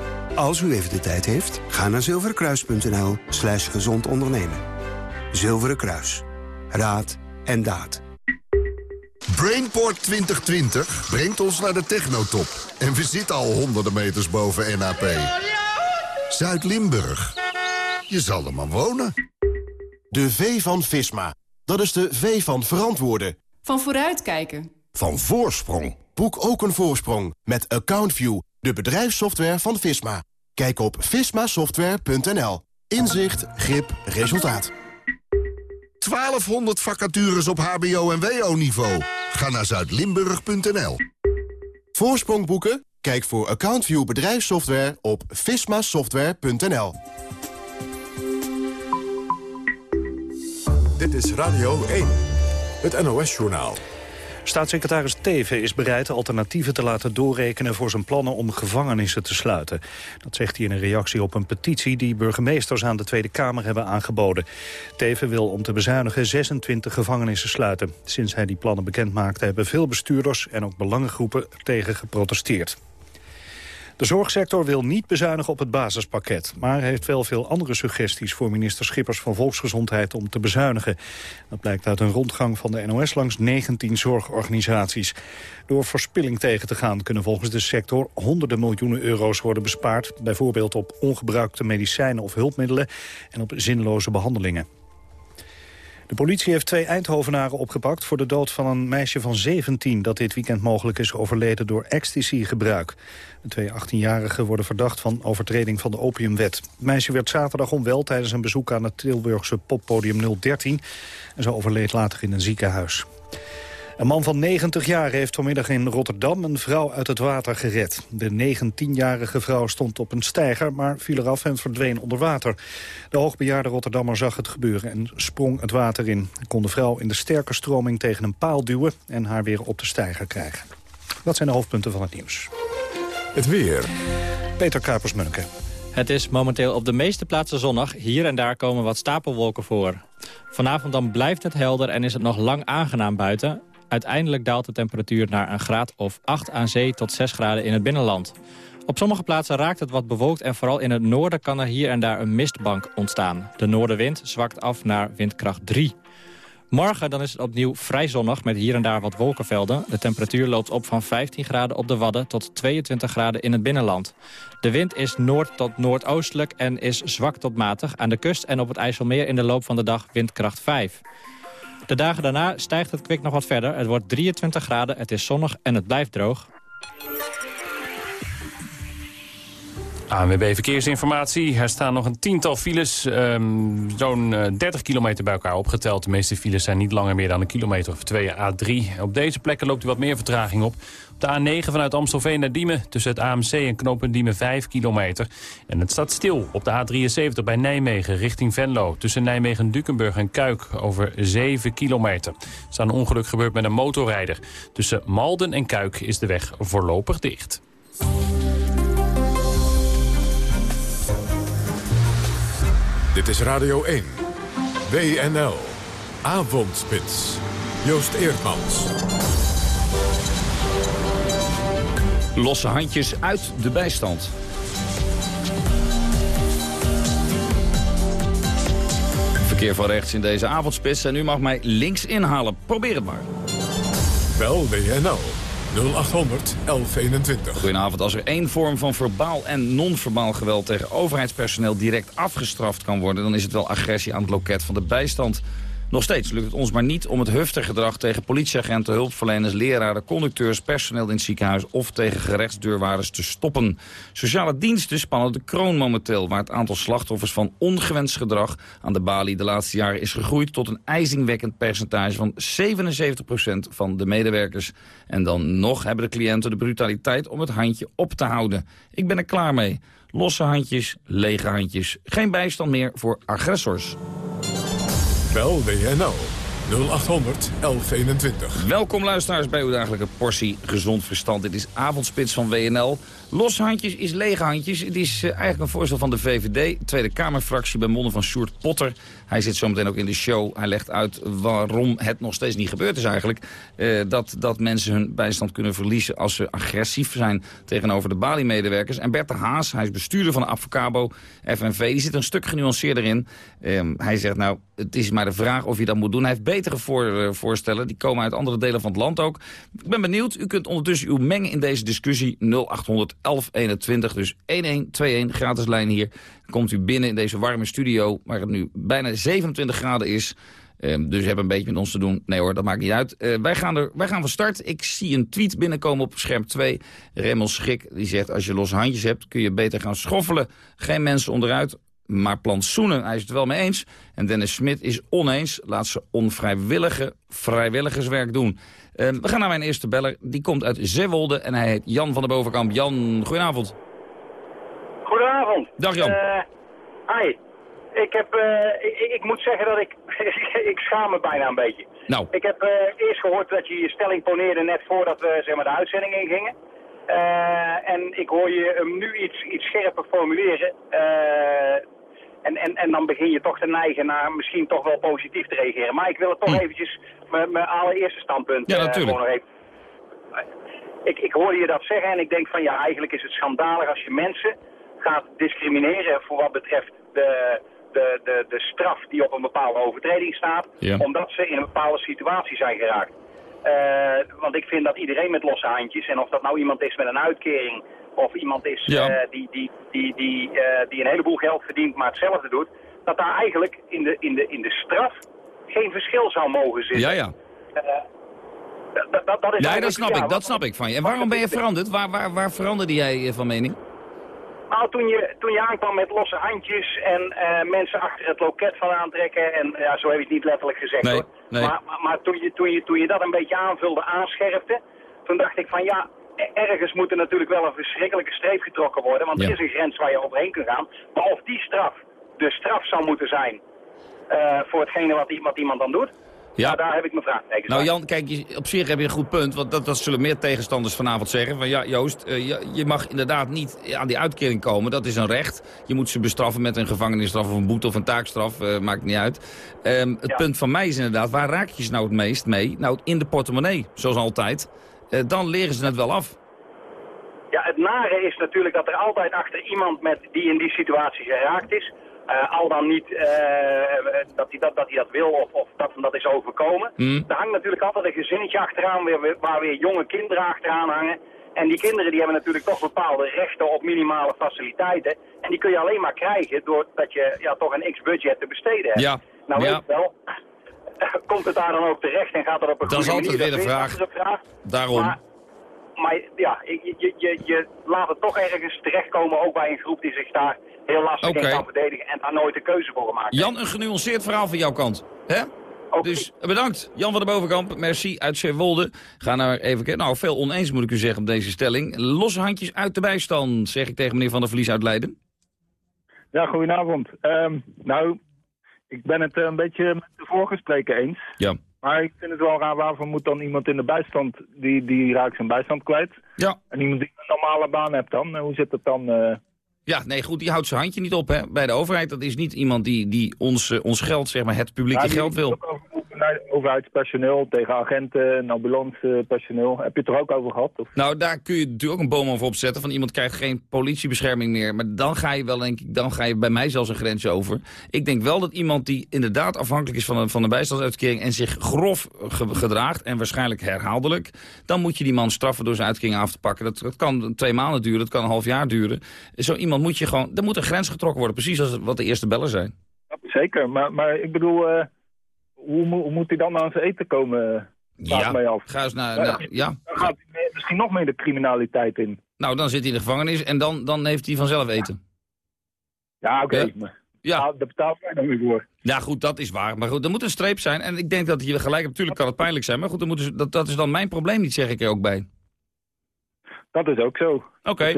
Als u even de tijd heeft, ga naar zilverenkruis.nl slash gezond ondernemen. Zilveren Kruis. Raad en daad. Brainport 2020 brengt ons naar de technotop. En we zitten al honderden meters boven NAP. Zuid-Limburg. Je zal er maar wonen. De V van Visma. Dat is de V van verantwoorden. Van vooruitkijken. Van voorsprong. Boek ook een voorsprong met AccountView, de bedrijfssoftware van Visma. Kijk op vismasoftware.nl. Inzicht, grip, resultaat. 1200 vacatures op hbo- en wo-niveau. Ga naar zuidlimburg.nl. Voorsprong boeken? Kijk voor AccountView bedrijfssoftware op vismasoftware.nl. Dit is Radio 1, het NOS-journaal. Staatssecretaris Teven is bereid alternatieven te laten doorrekenen voor zijn plannen om gevangenissen te sluiten. Dat zegt hij in een reactie op een petitie die burgemeesters aan de Tweede Kamer hebben aangeboden. Teven wil om te bezuinigen 26 gevangenissen sluiten. Sinds hij die plannen bekend maakte hebben veel bestuurders en ook belangengroepen tegen geprotesteerd. De zorgsector wil niet bezuinigen op het basispakket... maar heeft wel veel andere suggesties voor minister Schippers van Volksgezondheid om te bezuinigen. Dat blijkt uit een rondgang van de NOS langs 19 zorgorganisaties. Door verspilling tegen te gaan kunnen volgens de sector honderden miljoenen euro's worden bespaard. Bijvoorbeeld op ongebruikte medicijnen of hulpmiddelen en op zinloze behandelingen. De politie heeft twee Eindhovenaren opgepakt voor de dood van een meisje van 17... dat dit weekend mogelijk is overleden door ecstasy-gebruik. De twee 18-jarigen worden verdacht van overtreding van de opiumwet. Het meisje werd zaterdag onwel tijdens een bezoek aan het Tilburgse poppodium 013... en ze overleed later in een ziekenhuis. Een man van 90 jaar heeft vanmiddag in Rotterdam een vrouw uit het water gered. De 19-jarige vrouw stond op een steiger, maar viel eraf en verdween onder water. De hoogbejaarde Rotterdammer zag het gebeuren en sprong het water in. Hij kon de vrouw in de sterke stroming tegen een paal duwen en haar weer op de steiger krijgen. Dat zijn de hoofdpunten van het nieuws. Het weer. Peter Kuipers-Munneke. Het is momenteel op de meeste plaatsen zonnig. Hier en daar komen wat stapelwolken voor. Vanavond dan blijft het helder en is het nog lang aangenaam buiten. Uiteindelijk daalt de temperatuur naar een graad of 8 aan zee tot 6 graden in het binnenland. Op sommige plaatsen raakt het wat bewolkt en vooral in het noorden kan er hier en daar een mistbank ontstaan. De noordenwind zwakt af naar windkracht 3. Morgen dan is het opnieuw vrij zonnig met hier en daar wat wolkenvelden. De temperatuur loopt op van 15 graden op de Wadden tot 22 graden in het binnenland. De wind is noord tot noordoostelijk en is zwak tot matig. Aan de kust en op het IJsselmeer in de loop van de dag windkracht 5. De dagen daarna stijgt het kwik nog wat verder. Het wordt 23 graden, het is zonnig en het blijft droog. ANWB Verkeersinformatie. Er staan nog een tiental files. Um, Zo'n uh, 30 kilometer bij elkaar opgeteld. De meeste files zijn niet langer meer dan een kilometer of twee A3. Op deze plekken loopt u wat meer vertraging op. De A9 vanuit Amstelveen naar Diemen. Tussen het AMC en knooppunt Diemen 5 kilometer. En het staat stil op de A73 bij Nijmegen richting Venlo. Tussen Nijmegen, Dukenburg en Kuik over 7 kilometer. Er is een ongeluk gebeurd met een motorrijder. Tussen Malden en Kuik is de weg voorlopig dicht. Dit is Radio 1. WNL. Avondspits. Joost Eerdmans. Losse handjes uit de bijstand. Verkeer van rechts in deze avondspits. En u mag mij links inhalen. Probeer het maar. Bel WNL. 0800 1121. Goedenavond. Als er één vorm van verbaal en non-verbaal geweld tegen overheidspersoneel direct afgestraft kan worden... dan is het wel agressie aan het loket van de bijstand. Nog steeds lukt het ons maar niet om het heftig gedrag tegen politieagenten, hulpverleners, leraren, conducteurs, personeel in het ziekenhuis of tegen gerechtsdeurwaarders te stoppen. Sociale diensten spannen de kroon momenteel, waar het aantal slachtoffers van ongewenst gedrag aan de balie de laatste jaren is gegroeid tot een ijzingwekkend percentage van 77% van de medewerkers. En dan nog hebben de cliënten de brutaliteit om het handje op te houden. Ik ben er klaar mee. Losse handjes, lege handjes. Geen bijstand meer voor agressors. Bel WNL 0800 1121. Welkom luisteraars bij uw dagelijke portie gezond verstand. Dit is Avondspits van WNL. Losse handjes is lege handjes. Het is eh, eigenlijk een voorstel van de VVD. Tweede Kamerfractie bij monden van Sjoerd Potter. Hij zit zometeen ook in de show. Hij legt uit waarom het nog steeds niet gebeurd is eigenlijk. Eh, dat, dat mensen hun bijstand kunnen verliezen als ze agressief zijn tegenover de Bali-medewerkers. En Bert de Haas, hij is bestuurder van de Avocabo FNV. Die zit een stuk genuanceerder in. Ehm, hij zegt nou, het is maar de vraag of je dat moet doen. Hij heeft betere voor, eh, voorstellen. Die komen uit andere delen van het land ook. Ik ben benieuwd. U kunt ondertussen uw mengen in deze discussie 0800 1121. Dus 1121 gratis lijn hier. Komt u binnen in deze warme studio waar het nu bijna 27 graden is. Ehm, dus hebt een beetje met ons te doen. Nee hoor, dat maakt niet uit. Eh, wij, gaan er, wij gaan van start. Ik zie een tweet binnenkomen op scherm 2. Remmel Schrik die zegt... als je losse handjes hebt kun je beter gaan schoffelen. Geen mensen onderuit, maar plantsoenen. Hij is het wel mee eens. En Dennis Smit is oneens. Laat ze onvrijwillige vrijwilligerswerk doen. Ehm, we gaan naar mijn eerste beller. Die komt uit Zeewolde en hij heet Jan van der Bovenkamp. Jan, goedenavond. Goedenavond. Dag Jan. Eh, hi. Ik, heb, eh, ik, ik moet zeggen dat ik, ik schaam me bijna een beetje. Nou. Ik heb eh, eerst gehoord dat je je stelling poneerde net voordat we zeg maar, de uitzending ingingen. En ik hoor je hem nu iets, iets scherper formuleren. En, en, en dan begin je toch te neigen naar misschien toch wel positief te reageren. Maar ik wil het toch eventjes, mijn mijn allereerste standpunt Hm. Ja, eh, natuurlijk. nog even ik, ik hoorde je dat zeggen en ik denk van ja, eigenlijk is het schandalig als je mensen gaat discrimineren voor wat betreft de, de, de, de straf die op een bepaalde overtreding staat, Ja. omdat ze in een bepaalde situatie zijn geraakt. Eh, want ik vind dat iedereen met losse handjes, en of dat nou iemand is met een uitkering of iemand is Ja. eh, die, die, die, die, eh, die een heleboel geld verdient maar hetzelfde doet, dat daar eigenlijk in de, in de, in de straf geen verschil zou mogen zitten. Ja, ja. Eh, dat, dat, dat is Nee, dat snap ja, ik. Dat snap ik van je. En waarom ben je veranderd? Waar, waar, waar veranderde jij van mening? Nou, toen je, toen je aankwam met losse handjes en mensen achter het loket van aantrekken, en ja, zo heb ik het niet letterlijk gezegd Nee, hoor. nee. Maar, maar, maar toen, je, toen, je, toen je dat een beetje aanvulde, aanscherpte, toen dacht ik van ja, ergens moet er natuurlijk wel een verschrikkelijke streep getrokken worden, want Ja. er is een grens waar je overheen kunt gaan. Maar of die straf de straf zou moeten zijn eh, voor hetgene wat, i- wat iemand dan doet, Ja. nou, daar heb ik mijn vraagtekens Nou. Jan, kijk, je- op zich heb je een goed punt. Want dat, dat zullen meer tegenstanders vanavond zeggen. Van ja, Joost, eh, je, je mag inderdaad niet aan die uitkering komen. Dat is een recht. Je moet ze bestraffen met een gevangenisstraf of een boete of een taakstraf. eh, maakt niet uit. Ehm, het punt van mij is inderdaad, waar raak je ze nou het meest mee? Nou, in de portemonnee, zoals altijd. Eh, dan leren ze het wel af. Ja, het nare is natuurlijk dat er altijd achter iemand met, die in die situatie geraakt is, eh, al dan niet eh, dat hij dat, dat, hij dat wil of, of dat hem dat is overkomen. Hmm. Er hangt natuurlijk altijd een gezinnetje achteraan weer, waar weer jonge kinderen achteraan hangen. En die kinderen die hebben natuurlijk toch bepaalde rechten op minimale faciliteiten. En die kun je alleen maar krijgen doordat je ja, toch een x-budget te besteden hebt. Ja, Nou weet ik wel, komt het daar dan ook terecht en gaat dat op een Dat is goede altijd manier? weer de Dat is vraag. een andere vraag. Daarom. Maar, maar ja, je, je, je, je laat het toch ergens terechtkomen, ook bij een groep die zich daar heel lastig in kan verdedigen en daar nooit een keuze voor heeft. Jan, een genuanceerd verhaal van jouw kant. Hè? Dus bedankt. Jan van der Bovenkamp, merci uit Zeewolde. Ga naar even kijken. Nou, veel oneens moet ik u zeggen op deze stelling. Losse handjes uit de bijstand, zeg ik tegen meneer Van der Vlies uit Leiden. Ja, goedenavond. Ehm, nou, ik ben het eh, een beetje met de vorige spreker eens. Ja. Maar ik vind het wel raar, waarvoor moet dan iemand in de bijstand, die, die raakt zijn bijstand kwijt. Ja. En iemand die een normale baan hebt dan, en hoe zit het dan? eh? Ja, nee, goed, die houdt zijn handje niet op hè, bij de overheid. Dat is niet iemand die, die ons, eh, ons geld, zeg maar, het publieke Ja, geld wil. Overheidspersoneel tegen agenten en ambulancepersoneel. Heb je het er ook over gehad? Of? Nou, daar kun je natuurlijk ook een boom over opzetten. Van iemand krijgt geen politiebescherming meer. Maar dan ga je wel, denk ik, dan ga je bij mij zelfs een grens over. Ik denk wel dat iemand die inderdaad afhankelijk is van een, van een bijstandsuitkering... en zich grof ge- gedraagt, en waarschijnlijk herhaaldelijk... dan moet je die man straffen door zijn uitkering af te pakken. Dat, dat kan twee maanden duren, dat kan een half jaar duren. Zo iemand moet je gewoon... Er moet een grens getrokken worden, precies als wat de eerste bellen zijn. Zeker, maar, maar ik bedoel, eh, hoe, mo- hoe moet hij dan aan zijn eten komen? Vraag Ja, mij af. ga eens naar... Ja, naar- ja. Dan gaat hij misschien nog meer de criminaliteit in. Nou, dan zit hij in de gevangenis en dan, dan heeft hij vanzelf eten. Ja, oké. Ja. Ja. Nou, daar betaalt hij dan weer voor. Ja, goed, dat is waar. Maar goed, er moet een streep zijn. En ik denk dat je gelijk hebt. Natuurlijk kan het pijnlijk zijn. Maar goed, dan moeten ze- dat, dat is dan mijn probleem niet, zeg ik er ook bij. Dat is ook zo. Oké.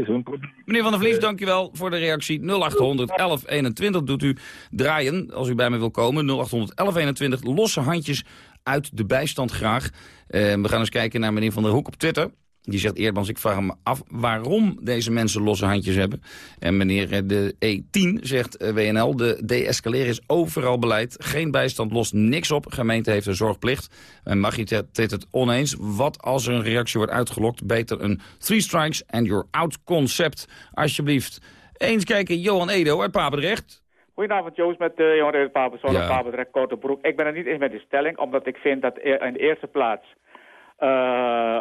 Meneer Van der Vlies, dankjewel voor de reactie. 0800 1121 doet u draaien als u bij me wil komen. 0800 1121, losse handjes uit de bijstand graag. Eh, we gaan eens kijken naar meneer Van der Hoek op Twitter. Die zegt Eerdmans, ik vraag me af waarom deze mensen losse handjes hebben. En meneer eh, de E10 zegt eh, WNL, de de-escaleren is overal beleid. Geen bijstand lost niks op. Gemeente heeft een zorgplicht. En mag je dit het oneens? Wat als er een reactie wordt uitgelokt? Beter een three strikes and you're out concept. Alsjeblieft. Eens kijken, Johan Edo uit Papendrecht. Goedenavond Joost met uh, Johan Edo Papen, Zorg Ja. Papendrecht, Korte Broek. Ik ben het niet eens met die stelling, omdat ik vind dat in de eerste plaats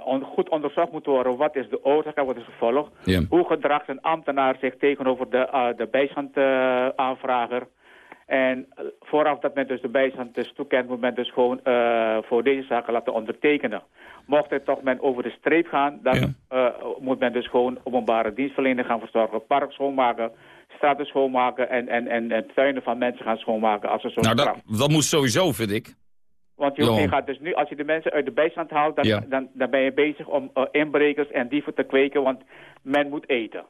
on- goed onderzocht moet worden wat is de oorzaak en wat is het gevolg. Hoe gedraagt een ambtenaar zich tegenover de, uh, de bijstandaanvrager. en eh, vooraf dat men dus de bijstand dus toekent, moet men dus gewoon voor deze zaken laten ondertekenen. Mocht het toch men over de streep gaan, dan moet men dus gewoon openbare dienstverlening gaan verzorgen. Park schoonmaken, straten schoonmaken en, en, en, en tuinen van mensen gaan schoonmaken als er zo'n Nou, dat, dat moet sowieso, vind ik. Want je, gaat dus nu, als je de mensen uit de bijstand haalt, dan, Ja. dan, dan ben je bezig om eh, inbrekers en dieven te kweken, want men moet eten.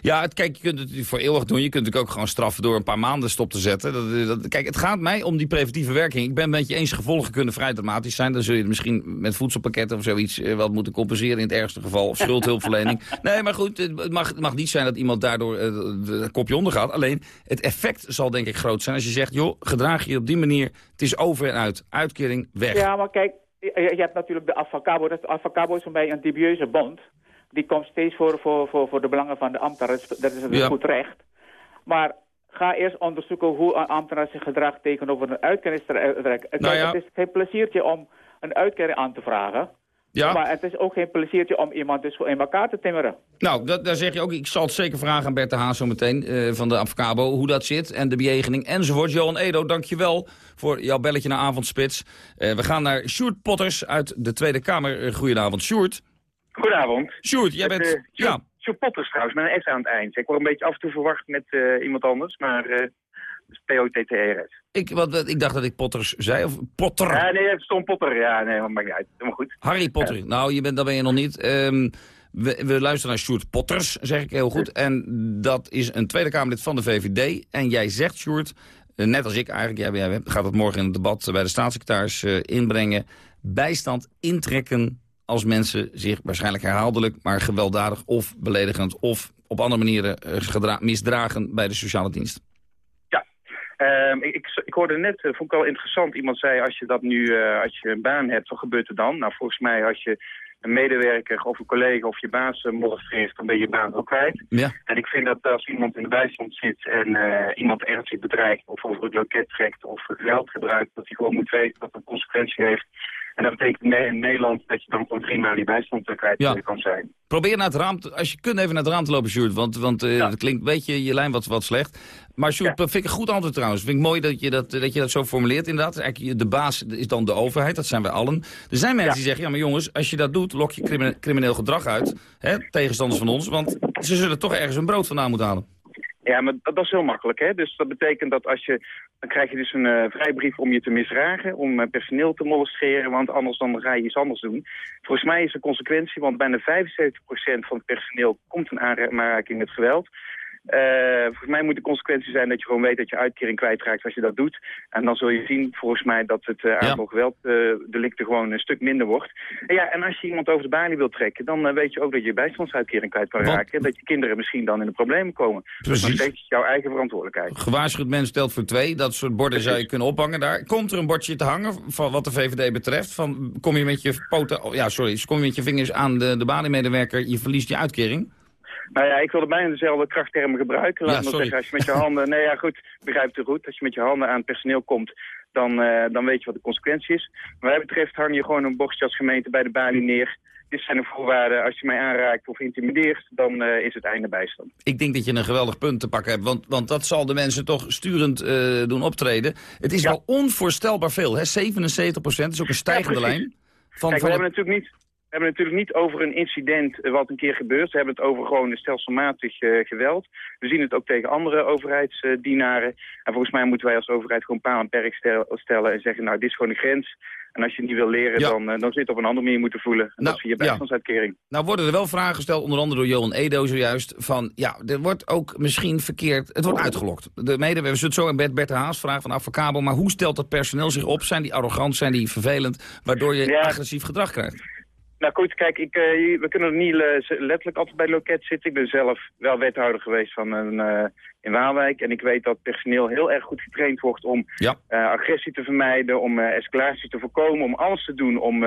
Ja, het, kijk, je kunt het natuurlijk voor eeuwig doen. Je kunt natuurlijk ook gewoon straffen door een paar maanden stop te zetten. Dat, dat, kijk, het gaat mij om die preventieve werking. Ik ben met je eens, gevolgen kunnen vrij dramatisch zijn. Dan zul je het misschien met voedselpakketten of zoiets eh, wat moeten compenseren in het ergste geval. Of schuldhulpverlening. nee, maar goed, het mag, het mag niet zijn dat iemand daardoor eh, het kopje onder gaat. Alleen, het effect zal denk ik groot zijn als je zegt... joh, gedraag je op die manier, het is over en uit. Uitkering, weg. Ja, maar kijk, je, je hebt natuurlijk de Avacabo. Dat Avacabo is voor mij een dubieuze bond. Die komt steeds voor, voor, voor, voor de belangen van de ambtenaar. Dat is, dat is een Ja. goed recht. Maar ga eerst onderzoeken hoe een ambtenaar zich gedraagt tegenover een uitkeringsrecht. Kijk, Nou ja. Het is geen pleziertje om een uitkering aan te vragen. Ja. Maar het is ook geen pleziertje om iemand dus gewoon in elkaar te timmeren. Nou, dat, daar zeg je ook, ik zal het zeker vragen aan Bert de Haas zo meteen eh, van de Avocabo, hoe dat zit en de bejegening enzovoort. Johan Edo, dankjewel voor jouw belletje naar Avondspits. Eh, we gaan naar Sjoerd Potters uit de Tweede Kamer. Eh, goedenavond, Sjoerd. Goedenavond. Sjoerd, jij bent... eh, ja, Sjoerd- Sjoerd Potters trouwens, met een S aan het eind. Ik word een beetje af en toe verwacht met eh, iemand anders, maar eh dus P-O-T-T-E-R-S. ik, wat, ik dacht dat ik Potters zei, of Potter. Ja, nee, het stond Potter. Ja, nee, maar maakt niet uit. Helemaal goed. Harry Potter. Nou, je bent, dat ben je nog niet. Ehm, we, we luisteren naar Sjoerd Potters, zeg ik heel goed. En dat is een Tweede Kamerlid van de VVD. En jij zegt, Sjoerd, eh, net als ik eigenlijk... Jij, gaat het morgen in het debat bij de staatssecretaris eh, inbrengen... bijstand intrekken als mensen zich waarschijnlijk herhaaldelijk... maar gewelddadig of beledigend of op andere manieren eh, misdragen bij de sociale dienst. Ehm, ik, ik, ik hoorde net, eh, vond ik wel interessant, iemand zei als je dat nu, eh, als je een baan hebt, wat gebeurt er dan? Nou, volgens mij als je een medewerker of een collega of je baas uh, molesteert, dan ben je je baan ook kwijt. Ja. En ik vind dat als iemand in de bijstand zit en iemand ernstig bedreigt of over het loket trekt of geweld gebruikt, dat hij gewoon moet weten dat dat consequentie heeft. En dat betekent in Nederland dat je dan gewoon drie maanden die bijstand eh, kwijt Ja. eh, kan zijn. Probeer naar het raam, te- als je kunt even naar het raam te lopen, Sjoerd. Want, want eh, het klinkt een beetje je lijn wat, wat slecht. Maar Sjoerd, dat vind ik een goed antwoord trouwens. Vind ik mooi dat je dat, dat, je dat zo formuleert inderdaad. Eigenlijk, de baas is dan de overheid, dat zijn wij allen. Er zijn mensen die zeggen, ja maar jongens, als je dat doet, lok je crimine- crimineel gedrag uit. Hè, tegenstanders van ons, want ze zullen toch ergens hun brood vandaan moeten halen. Ja, maar dat, is heel makkelijk. Hè? Dus dat betekent dat als je... Dan krijg je dus een eh, vrijbrief om je te misdragen, om eh, personeel te molesteren, want anders dan ga je iets anders doen. Volgens mij is de consequentie, want bijna 75% van het personeel komt in aanraking met geweld. Eh, volgens mij moet de consequentie zijn dat je gewoon weet dat je uitkering kwijtraakt als je dat doet. En dan zul je zien, volgens mij, dat het eh, aantal gewelddelicten gewoon een stuk minder wordt. En ja, en als je iemand over de balie wilt trekken, dan eh, weet je ook dat je je bijstandsuitkering kwijt kan raken. En dat je kinderen misschien dan in de problemen komen. Dat is nog Precies. steeds jouw eigen verantwoordelijkheid. Gewaarschuwd mens stelt voor twee. Dat soort borden zou je kunnen ophangen daar. Komt er een bordje te hangen van wat de VVD betreft? Van, kom je met je poten, oh, ja sorry, kom je met je vingers aan de, de balie-medewerker, je verliest je uitkering? Nou ja, ik wilde bijna dezelfde krachttermen gebruiken. Laat Ja, maar zeggen, als je met je handen... Nee, ja, goed, begrijp het goed. Als je met je handen aan het personeel komt, dan, eh, dan weet je wat de consequentie is. Wat mij betreft hang je gewoon een bordje als gemeente bij de balie neer. Dit zijn de voorwaarden. Als je mij aanraakt of intimideert, dan eh, is het einde bijstand. Ik denk dat je een geweldig punt te pakken hebt, want, want dat zal de mensen toch sturend eh, doen optreden. Het is wel onvoorstelbaar veel, hè? 77 procent, is ook een stijgende Ja, lijn. Van, Kijk, we het- hebben natuurlijk niet... We hebben het natuurlijk niet over een incident eh, wat een keer gebeurt. We hebben het over gewoon een stelselmatig eh, geweld. We zien het ook tegen andere overheidsdienaren. En volgens mij moeten wij als overheid gewoon paal en perk stel- stellen en zeggen... nou, dit is gewoon de grens. En als je het niet wil leren, Ja. dan, eh, dan zit het op een andere manier moeten voelen. En dat is via ja. bijstandsuitkering. Nou worden er wel vragen gesteld, onder andere door Johan Edo zojuist, van ja, er wordt ook misschien verkeerd, het wordt uitgelokt. De medewerkers, we zullen het zo aan Bert, Bert Haas vragen van Avocabo, maar hoe stelt dat personeel zich op? Zijn die arrogant, zijn die vervelend, waardoor je agressief gedrag krijgt? Nou goed, kijk, ik, eh, we kunnen er niet letterlijk altijd bij het loket zitten. Ik ben zelf wel wethouder geweest van een, eh, in Waalwijk. En ik weet dat personeel heel erg goed getraind wordt om eh, agressie te vermijden, om escalatie te voorkomen, om alles te doen om,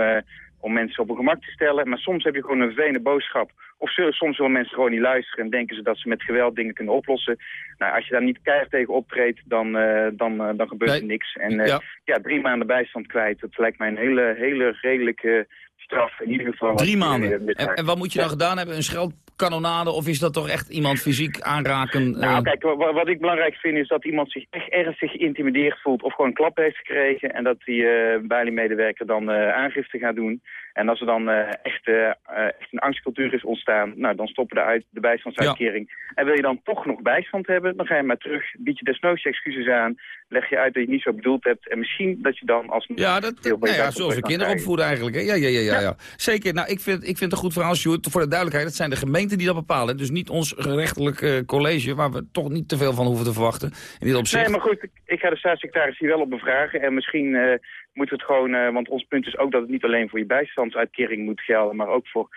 om mensen op hun gemak te stellen. Maar soms heb je gewoon een vervelende boodschap. Of zullen, soms willen mensen gewoon niet luisteren en denken ze dat ze met geweld dingen kunnen oplossen. Nou, als je daar niet keihard tegen optreedt, dan, dan, dan gebeurt er niks. En Ja. ja. drie maanden bijstand kwijt, dat lijkt mij een hele, hele redelijke straf. In ieder geval. Drie eh, maanden. dit En, en wat moet je dan gedaan hebben? Een scheldkanonade? Of is dat toch echt iemand fysiek aanraken? Nou, eh, kijk, wa- wat ik belangrijk vind is dat iemand zich echt ernstig geïntimideerd voelt of gewoon een klap heeft gekregen. En dat die eh Bali-medewerker dan eh, aangifte gaat doen. En als er dan echt, echt een angstcultuur is ontstaan, nou, dan stoppen de, uit, de bijstandsuitkering. En wil je dan toch nog bijstand hebben, dan ga je maar terug, bied je desnoods excuses aan, leg je uit dat je het niet zo bedoeld hebt. En misschien dat je dan als Ja, dat, nou ja, zoals we kinderen opvoeden eigenlijk. Hè? Ja, ja, ja, ja, ja. Zeker. Nou, ik vind, ik vind het een goed verhaal, Sjoerd. Voor de duidelijkheid, het zijn de gemeenten die dat bepalen. Dus niet ons gerechtelijk eh, college, waar we toch niet te veel van hoeven te verwachten. In dit opzicht. Nee, maar goed, ik, ik ga de staatssecretaris hier wel op bevragen. En misschien eh, moeten we het gewoon, eh, want ons punt is ook dat het niet alleen voor je bijstandsuitkering moet gelden, maar ook voor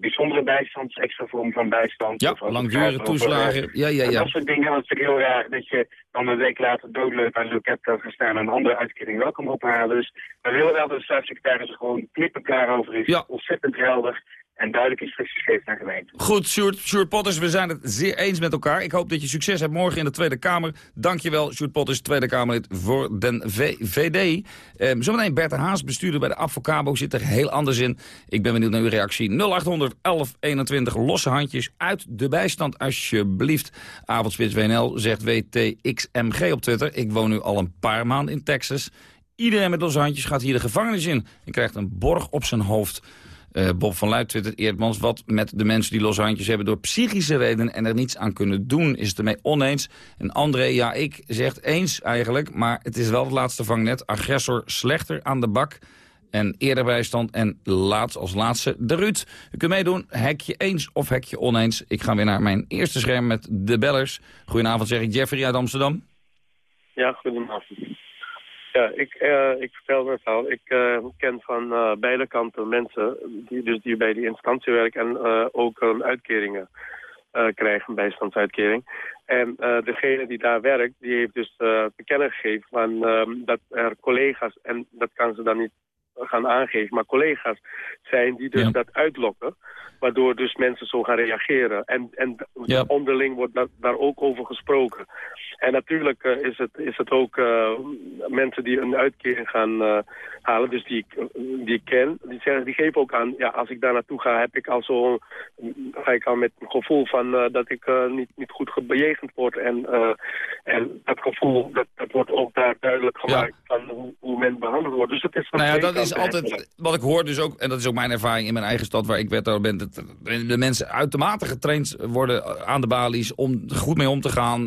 bijzondere bijstand, extra vorm van bijstand. Ja, langdurige gaat over, toeslagen. eh, Ja, ja, ja. Dat soort dingen, dat is natuurlijk heel raar dat je dan een week later doodleuk aan loket kan gaan staan en een andere uitkering wel kan ophalen. Dus we willen wel dat de staatssecretaris er gewoon klippenklaar over is, ontzettend helder en duidelijk instructies geeft naar gemeente. Goed, Sjoerd, Sjoerd Potters, we zijn het zeer eens met elkaar. Ik hoop dat je succes hebt morgen in de Tweede Kamer. Dankjewel, Sjoerd Potters, Tweede Kamerlid voor den VVD. Ehm, zometeen Bert Haas, bestuurder bij de Avocabo, zit er heel anders in. Ik ben benieuwd naar uw reactie. 0800 1121, losse handjes uit de bijstand, alsjeblieft. Avondspits WNL zegt WTXMG op Twitter. Ik woon nu al een paar maanden in Texas. Iedereen met losse handjes gaat hier de gevangenis in en krijgt een borg op zijn hoofd. Eh, Bob van Luit twittert Eerdmans, wat met de mensen die losse handjes hebben door psychische redenen en er niets aan kunnen doen, is het ermee oneens. En André, ja, ik zegt eens eigenlijk, maar het is wel het laatste vangnet. Agressor slechter aan de bak en eerder bijstand en laatst als laatste de Ruud. U kunt meedoen, hekje eens of hekje oneens. Ik ga weer naar mijn eerste scherm met de bellers. Goedenavond zeg ik, Jeffrey uit Amsterdam. Ja, goedenavond. Ja, ik, eh, ik vertel mijn verhaal. Ik eh, ken van eh, beide kanten mensen die, dus die bij die instantie werken en ook um, uitkeringen krijgen, bijstandsuitkering. En degene die daar werkt, die heeft dus te kennen gegeven van, ehm, dat er collega's, en dat kan ze dan niet gaan aangeven, maar collega's zijn die dus dat uitlokken, waardoor dus mensen zo gaan reageren. En, en Ja. onderling wordt dat, daar ook over gesproken. En natuurlijk eh, is, het, is het ook eh, mensen die een uitkering gaan eh, halen, dus die, ik- die ik ken, die, zeggen, die geven ook aan, ja, als ik daar naartoe ga, heb ik al zo, ga ik al met een gevoel van dat ik niet, niet goed ge- bejegend word. En, en dat gevoel, dat, dat wordt ook daar duidelijk gemaakt van hoe, hoe men behandeld wordt. Dus het is Nou ja, dat is altijd wat ik hoor dus ook, en dat is ook mijn ervaring in mijn eigen stad waar ik wethouder ben, dat de mensen uitermate getraind worden aan de balies om goed mee om te gaan,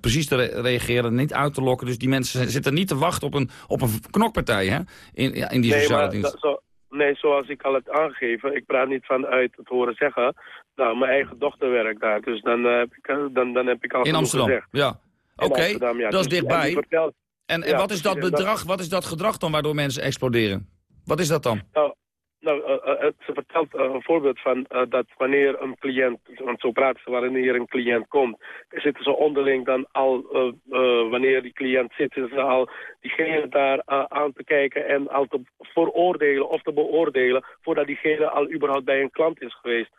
precies te re- reageren, niet uit te lokken. Dus die mensen zitten niet te wachten op een, op een knokpartij hè, in, ja, in die nee, sociale maar dienst. dat- zo, nee, zoals ik al het aangegeven, ik praat niet vanuit het horen zeggen. Nou, mijn eigen dochter werkt daar, dus dan, eh, heb, ik, eh, dan, dan heb ik al In Amsterdam, gezegd. ja. Oké, ja. dat is Dus- dichtbij. vertelt- En, en Ja, wat is dat bedrag, wat is dat gedrag dan waardoor mensen exploderen? Wat is dat dan? Nou, nou eh, eh, ze vertelt eh, een voorbeeld van eh, dat wanneer een cliënt, want zo praten ze wanneer een cliënt komt, zitten ze onderling dan al, eh, eh, wanneer die cliënt zit, zitten ze al diegene daar eh, aan te kijken en al te veroordelen of te beoordelen voordat diegene al überhaupt bij een klant is geweest.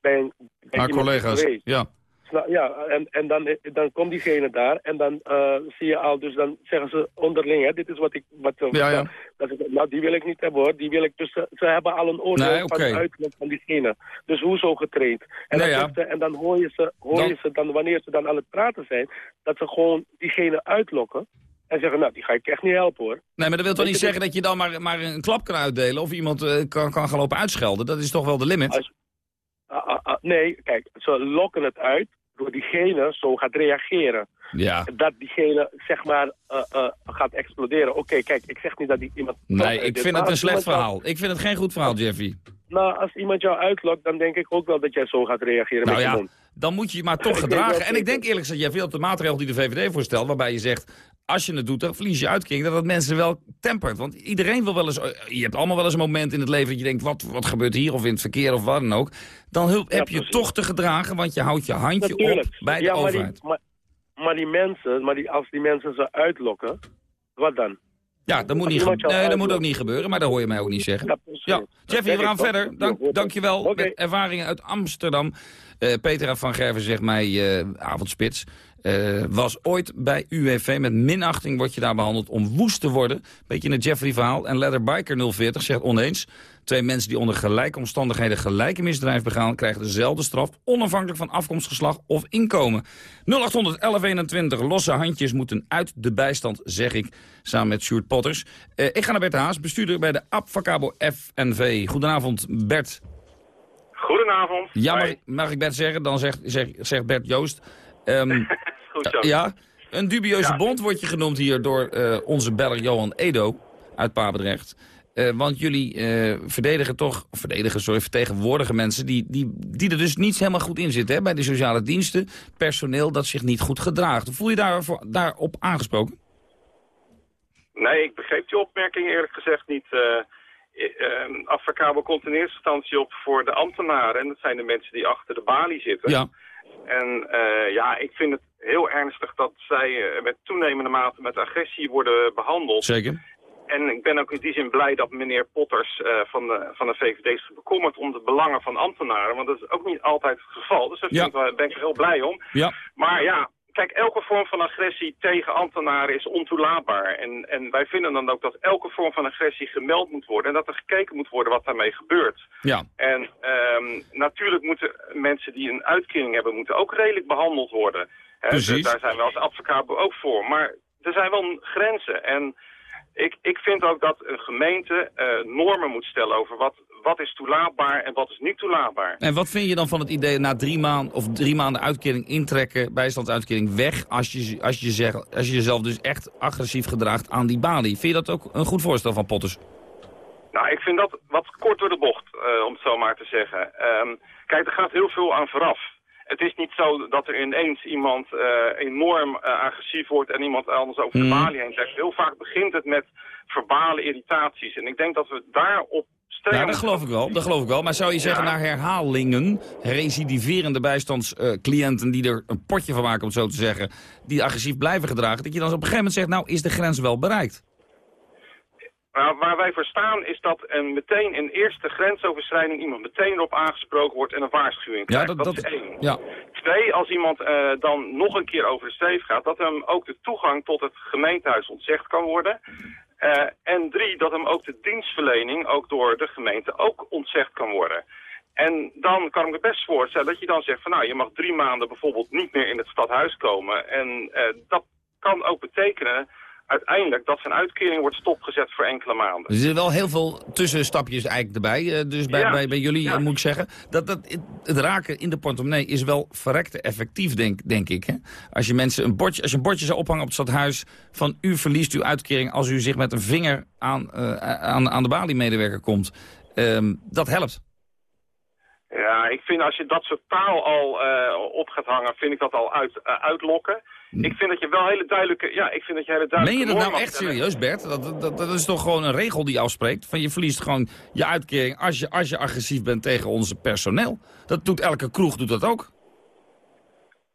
Bij een, bij Haar collega's, geweest. ja. Nou, ja, en, en dan, dan komt diegene daar en dan eh, zie je al, dus dan zeggen ze onderling, hè, dit is wat ik, wat, Ja, ja. dat ik, nou, die wil ik niet hebben hoor, die wil ik, dus ze, ze hebben al een oordeel Nee, van de uiterlijk van diegene. Dus hoezo getraind? En, Nee, dan, ja. zegt ze- en dan hoor je ze, hoor Dan- je ze dan, wanneer ze dan aan het praten zijn, dat ze gewoon diegene uitlokken en zeggen, nou, die ga ik echt niet helpen hoor. Nee, maar dat wil toch niet zeggen dat je dan maar, maar een klap kan uitdelen of iemand eh, kan, kan gaan lopen uitschelden? Dat is toch wel de limit? Ah, ah, nee, kijk, ze lokken het uit door diegene zo gaat reageren. Ja. Dat diegene, zeg maar, eh, eh, gaat exploderen. Oké, kijk, ik zeg niet dat die iemand... Nee, ik vind het een slecht verhaal. Ik vind het geen goed verhaal, Jeffy. nou, als iemand jou uitlokt, dan denk ik ook wel dat jij zo gaat reageren Nou met ja, je mond. Dan moet je je maar toch gedragen. En ik denk eerlijk gezegd, jij veel de maatregel die de VVD voorstelt... waarbij je zegt, als je het doet, dan verlies je uitkering... dat dat mensen wel tempert. Want iedereen wil wel eens... Je hebt allemaal wel eens een moment in het leven dat je denkt... wat, wat gebeurt hier of in het verkeer of wat dan ook. Dan hulp, heb je toch te gedragen, want je houdt je handje Natuurlijk. op bij de ja, maar overheid. Die, maar, maar die mensen, maar die, als die mensen ze uitlokken, wat dan? Ja, dat moet, niet nee, dat moet ook niet gebeuren, maar dat hoor je mij ook niet zeggen. Ja, Jeffrey, we gaan verder. Dank, dankjewel. Met ervaringen uit Amsterdam. Eh Petra van Gerven zegt mij, eh, avondspits, eh, was ooit bij UWV. Met minachting word je daar behandeld om woest te worden. Beetje een Jeffrey verhaal. En Leatherbiker 040 zegt oneens. Twee mensen die onder gelijke omstandigheden gelijke misdrijf begaan... krijgen dezelfde straf, onafhankelijk van afkomst, geslacht of inkomen. 0800 1121, losse handjes moeten uit de bijstand, zeg ik, samen met Sjoerd Potters. Ik ga naar Bert Haas, bestuurder bij de Abfacabo FNV. Goedenavond, Bert. Goedenavond. Ja, mag, mag ik Bert zeggen? Dan zegt, zegt, zegt Bert Joost. Ehm, Goed zo. ja, een dubieuze bond wordt je genoemd hier door eh, onze beller Johan Edo uit Papendrecht. Eh, want jullie eh, verdedigen toch, of verdedigen, sorry, vertegenwoordigen mensen die, die, die er dus niet helemaal goed in zitten hè, bij de sociale diensten. Personeel dat zich niet goed gedraagt. Voel je daarvoor, daarop aangesproken? Nee, ik begreep die opmerking eerlijk gezegd niet. Uh, komt in eerste instantie op voor de ambtenaren. En dat zijn de mensen die achter de balie zitten. Ja. En uh, ja, ik vind het heel ernstig dat zij uh, met toenemende mate met agressie worden behandeld. Zeker. En ik ben ook in die zin blij dat meneer Potters uh, van, de, van de VVD is bekommerd om de belangen van ambtenaren. Want dat is ook niet altijd het geval. Dus daar Ja. ik- ben ik heel blij om. Ja. Maar ja, kijk, elke vorm van agressie tegen ambtenaren is ontoelaatbaar. En, en wij vinden dan ook dat elke vorm van agressie gemeld moet worden. En dat er gekeken moet worden wat daarmee gebeurt. Ja. En ehm, natuurlijk moeten mensen die een uitkering hebben, moeten ook redelijk behandeld worden. Hè, Precies. Daar zijn we als advocaat ook voor. Maar er zijn wel grenzen. En ik, ik vind ook dat een gemeente eh, normen moet stellen over wat, wat is toelaatbaar en wat is niet toelaatbaar. En wat vind je dan van het idee na drie maanden of drie maanden uitkering intrekken, bijstandsuitkering weg, als je, als, je zegt, als je jezelf dus echt agressief gedraagt aan die balie? Vind je dat ook een goed voorstel van Potters? Nou, ik vind dat wat kort door de bocht, eh, om het zo maar te zeggen. Ehm, kijk, er gaat heel veel aan vooraf. Het is niet zo dat er ineens iemand eh, enorm eh, agressief wordt en iemand anders over de Mhm. balie heen trekt. Heel vaak begint het met verbale irritaties. En ik denk dat we daarop streven. Ja, dat geloof ik wel. Dat geloof ik wel. Maar zou je zeggen, Ja. naar herhalingen, recidiverende bijstandscliënten die er een potje van maken, om het zo te zeggen, die agressief blijven gedragen, dat je dan op een gegeven moment zegt, nou is de grens wel bereikt? Nou, waar wij voor staan is dat een meteen in eerste grensoverschrijding iemand meteen erop aangesproken wordt en een waarschuwing Ja, krijgt. dat, dat, dat, is één. ja. Twee, als iemand eh, dan nog een keer over de streef gaat, dat hem ook de toegang tot het gemeentehuis ontzegd kan worden. Eh, en drie, dat hem ook de dienstverlening ook door de gemeente ook ontzegd kan worden. En dan kan ik me best voorstellen dat je dan zegt van nou, je mag drie maanden bijvoorbeeld niet meer in het stadhuis komen. En eh, dat kan ook betekenen uiteindelijk dat zijn uitkering wordt stopgezet voor enkele maanden. Er zitten wel heel veel tussenstapjes eigenlijk erbij. eh, Dus bij, Ja. bij, bij jullie Ja. eh, moet ik zeggen. Dat, dat, het, raken in de portemonnee is wel verrekte effectief, denk, denk ik. Hè? Als, je mensen een bordje, als je een bordje zou ophangen op het stadhuis... van u verliest uw uitkering als u zich met een vinger aan, eh, aan, aan de balie-medewerker komt. Ehm, dat helpt. Ja, ik vind als je dat soort taal al op gaat hangen, vind ik dat al uit, uitlokken. Ik vind dat je wel hele duidelijke, ja, ik vind dat je hele Meen duidelijke je dat nou echt serieus, Bert? Dat, dat, dat is toch gewoon een regel die je afspreekt? Van je verliest gewoon je uitkering als je, als je agressief bent tegen onze personeel. Dat doet elke kroeg doet dat ook.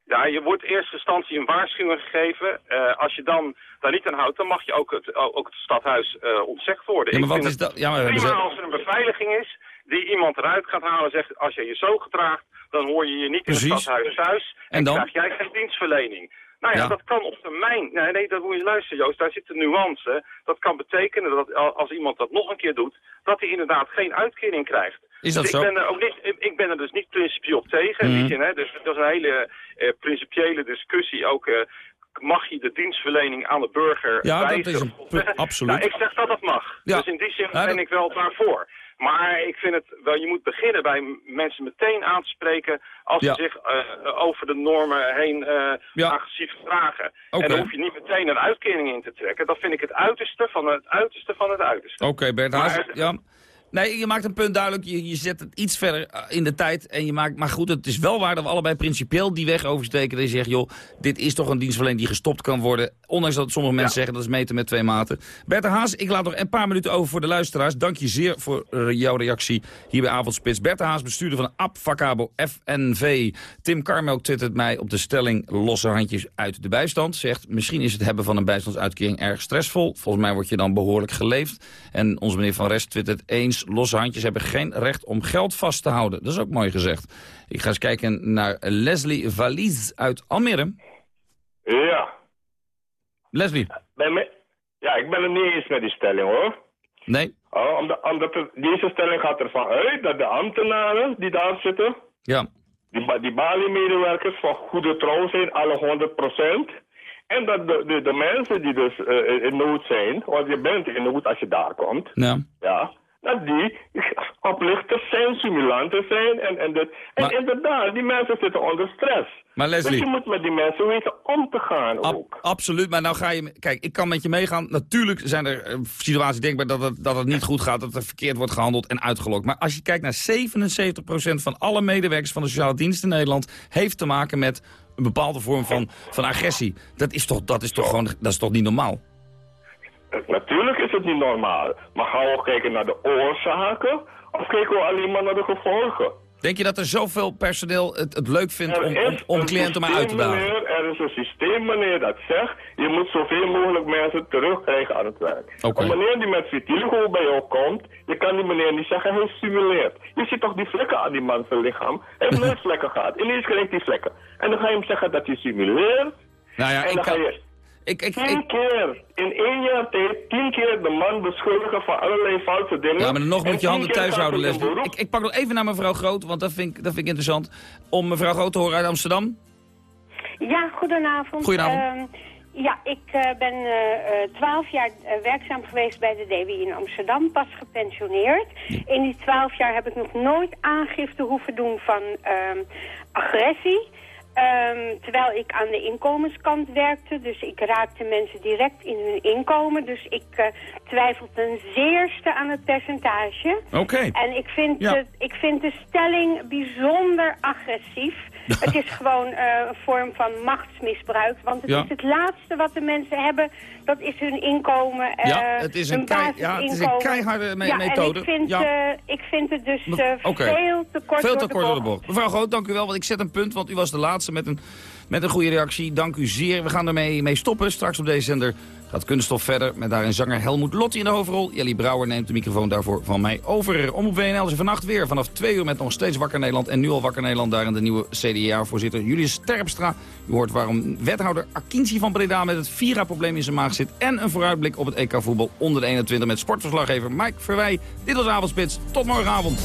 Ja, je wordt in eerste instantie een waarschuwing gegeven. Eh, als je dan daar niet aan houdt, dan mag je ook het, ook het stadhuis eh, ontzegd worden. Ja, maar Ik vind is dat? Ja, maar prima als er een beveiliging is die iemand eruit gaat halen en zegt... als je je zo gedraagt, dan hoor je je niet in het stadhuis thuis en, En dan? krijg jij geen dienstverlening. Nou ja, Ja. dat kan op termijn... Nee, nee, dat moet je luisteren, Joost. Daar zit een nuance. Dat kan betekenen dat al- als iemand dat nog een keer doet... dat hij inderdaad geen uitkering krijgt. Is dat dus zo? Ik ben, er ook niet, ik- ben er dus niet principieel op tegen. zin, hè. Dus dat is een hele eh, principiële discussie. Ook eh, mag je de dienstverlening aan de burger Ja, dat is een zeggen? absoluut. Nou, ik zeg dat dat mag. Ja. Dus in die zin Ja, ben ik wel daarvoor. Maar ik vind het wel, je moet beginnen bij mensen meteen aan te spreken als Ja. ze zich eh, over de normen heen eh, Ja. agressief. Oké. En dan hoef je niet meteen een uitkering in te trekken. Dat vind ik het uiterste van het uiterste van het uiterste. Oké, Bert Maar Haas. Ja. Nee, je maakt een punt duidelijk. Je, je zet het iets verder eh, in de tijd. En je maakt, maar goed, het is wel waar dat we allebei principieel die weg oversteken. Dat je zegt, joh, dit is toch een dienstverlening die gestopt kan worden. Ondanks dat sommige mensen zeggen, dat is meten met twee maten. Bert Haas, ik laat nog een paar minuten over voor de luisteraars. Dank je zeer voor uh, jouw reactie hier bij Avondspits. Bert Haas, bestuurder van Abfacabo FNV. Tim Karmelk twittert mij op de stelling losse handjes uit de bijstand. Zegt, misschien is het hebben van een bijstandsuitkering erg stressvol. Volgens mij word je dan behoorlijk geleefd. En onze meneer Van Rest twittert eens, losse handjes hebben geen recht om geld vast te houden. Dat is ook mooi gezegd. Ik ga eens kijken naar Leslie Valies uit Almere. Ja. Leslie. Me... Ja, ik ben het niet eens met die stelling hoor. Nee? Oh, omdat, omdat het- deze stelling gaat ervan uit dat de ambtenaren die daar zitten, Ja. die, die Bali-medewerkers van goede trouw zijn, alle 100%. En dat de, de, de mensen die dus eh, in nood zijn, want je bent in nood als je daar komt, Ja. ja, dat die oplichters zijn, simulanten zijn. En, en, dit. en inderdaad, die mensen zitten onder stress. Maar Leslie- Dus je moet met die mensen weten om te gaan Ab- ook. absoluut, maar nou ga je... Kijk, ik kan met je meegaan. Natuurlijk zijn er eh, situaties denkbaar dat het, dat het niet goed gaat... dat er verkeerd wordt gehandeld en uitgelokt. Maar als je kijkt naar 77% van alle medewerkers van de sociale dienst in Nederland... heeft te maken met een bepaalde vorm van, van agressie. Dat is, toch, dat, is toch gewoon, dat is toch niet normaal? Eh, Natuurlijk is het niet normaal. Maar gaan we kijken naar de oorzaken? Of kijken we alleen maar naar de gevolgen? Denk je dat er zoveel personeel het, het leuk vindt om, om, om een cliënten maar uit te dagen? meneer, Er is een systeem, meneer, dat zegt... je moet zoveel mogelijk mensen terugkrijgen aan het werk. Oké. Maar wanneer die met vitiligo bij jou komt... je kan die meneer niet zeggen, hij simuleert. Je ziet toch die vlekken aan die man zijn lichaam? Hij heeft nooit vlekken gehad. Ineens krijgt hij vlekken. En dan ga je hem zeggen dat hij simuleert... Nou ja, en ik dan kan- ga je... Ik, ik, tien keer, in één jaar tijd, tien keer de man beschuldigen van allerlei foute dingen. Ja, maar dan nog moet je handen thuis houden, Leslie. Ik, ik pak nog even naar mevrouw Groot, want dat vind, ik, dat vind ik interessant. Om mevrouw Groot te horen uit Amsterdam. Ja, goedenavond. Goedenavond. Ehm, ja, ik eh, ben twaalf jaar eh, werkzaam geweest bij de DWI in Amsterdam, pas gepensioneerd. In die twaalf jaar heb ik nog nooit aangifte hoeven doen van ehm, agressie. Ehm, terwijl ik aan de inkomenskant werkte, dus ik raakte mensen direct in hun inkomen. Dus ik eh, twijfel ten zeerste aan het percentage. Oké. En ik vind, Ja. ik vind de stelling bijzonder agressief. het is gewoon eh, een vorm van machtsmisbruik. Want het Ja. is het laatste wat de mensen hebben. Dat is hun inkomen. Ja, eh, het is een kei- ja, het is een keiharde me- ja, methode. En ik, vind, Ja. eh, ik vind het dus Oké. veel te kort Veel door te de kort door de bocht. bocht. Mevrouw Groot, dank u wel, want ik zet een punt, want u was de laatste met een, met een goede reactie. Dank u zeer. We gaan ermee mee stoppen. Straks op deze zender gaat Kunststof verder met daarin zanger Helmoet Lotti in de hoofdrol. Jelly Brouwer neemt de microfoon daarvoor van mij over. Om op WNL is vannacht weer vanaf twee uur met nog steeds Wakker Nederland. En nu al Wakker Nederland, daarin de nieuwe CDA-voorzitter Julius Terpstra. U hoort waarom wethouder Akinci van Breda met het Vira-probleem in zijn maag zit. En een vooruitblik op het EK-voetbal onder de 21 met sportverslaggever Mike Verwij. Dit was Avondspits. Tot morgenavond.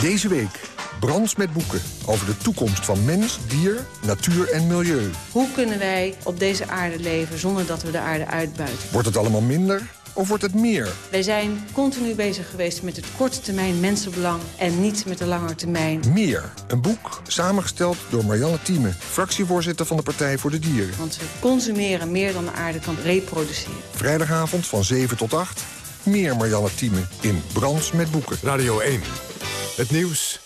Deze week Brands met boeken over de toekomst van mens, dier, natuur en milieu. Hoe kunnen wij op deze aarde leven zonder dat we de aarde uitbuiten? Wordt het allemaal minder of wordt het meer? Wij zijn continu bezig geweest met het korte termijn mensenbelang... en niet met de lange termijn. Meer, een boek samengesteld door Marianne Thieme... fractievoorzitter van de Partij voor de Dieren. Want we consumeren meer dan de aarde kan reproduceren. Vrijdagavond van 7 tot 8. Meer Marianne Thieme in Brands met boeken. Radio 1. Het nieuws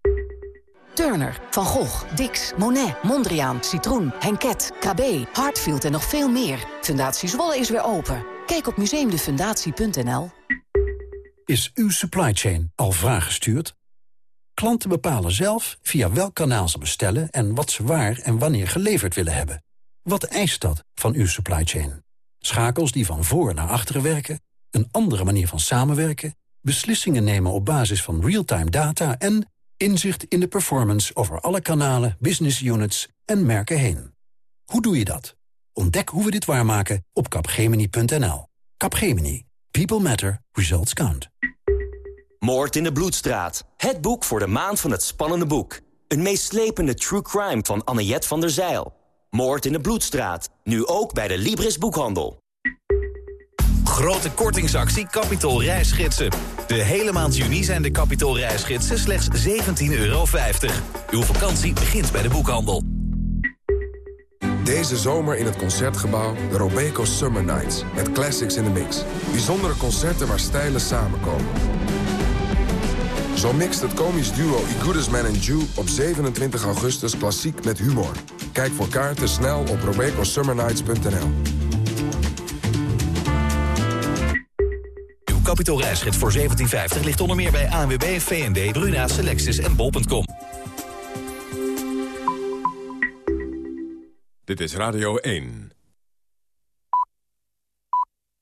Turner, Van Gogh, Dix, Monet, Mondriaan, Citroen, Henket, KB, Hartfield en nog veel meer. Fundatie Zwolle is weer open. Kijk op museumdefundatie.nl. Is uw supply chain al vraaggestuurd? Klanten bepalen zelf via welk kanaal ze bestellen... en wat ze waar en wanneer geleverd willen hebben. Wat eist dat van uw supply chain? Schakels die van voor naar achteren werken? Een andere manier van samenwerken? Beslissingen nemen op basis van real-time data... en inzicht in de performance over alle kanalen, business units en merken heen. Hoe doe je dat? Ontdek hoe we dit waarmaken op capgemini.nl. Capgemini. People matter. Results count. Moord in de Bloedstraat. Het boek voor de maand van het spannende boek. Een meeslepende true crime van Annet van der Zeil. Moord in de Bloedstraat. Nu ook bij de Libris Boekhandel. Grote kortingsactie Capitol reisgidsen. De hele maand juni zijn de Capitol reisgidsen slechts 17,50 euro. Uw vakantie begint bij de boekhandel. Deze zomer in het Concertgebouw de Robeco Summer Nights. Met classics in the mix. Bijzondere concerten waar stijlen samenkomen. Zo mixt het komisch duo I Goodest Man and Jew op 27 augustus klassiek met humor. Kijk voor kaarten snel op robecosummernights.nl. Kapitoolreisgids voor 1750 ligt onder meer bij ANWB, VND, Bruna, Selectis en bol.com. Dit is Radio 1.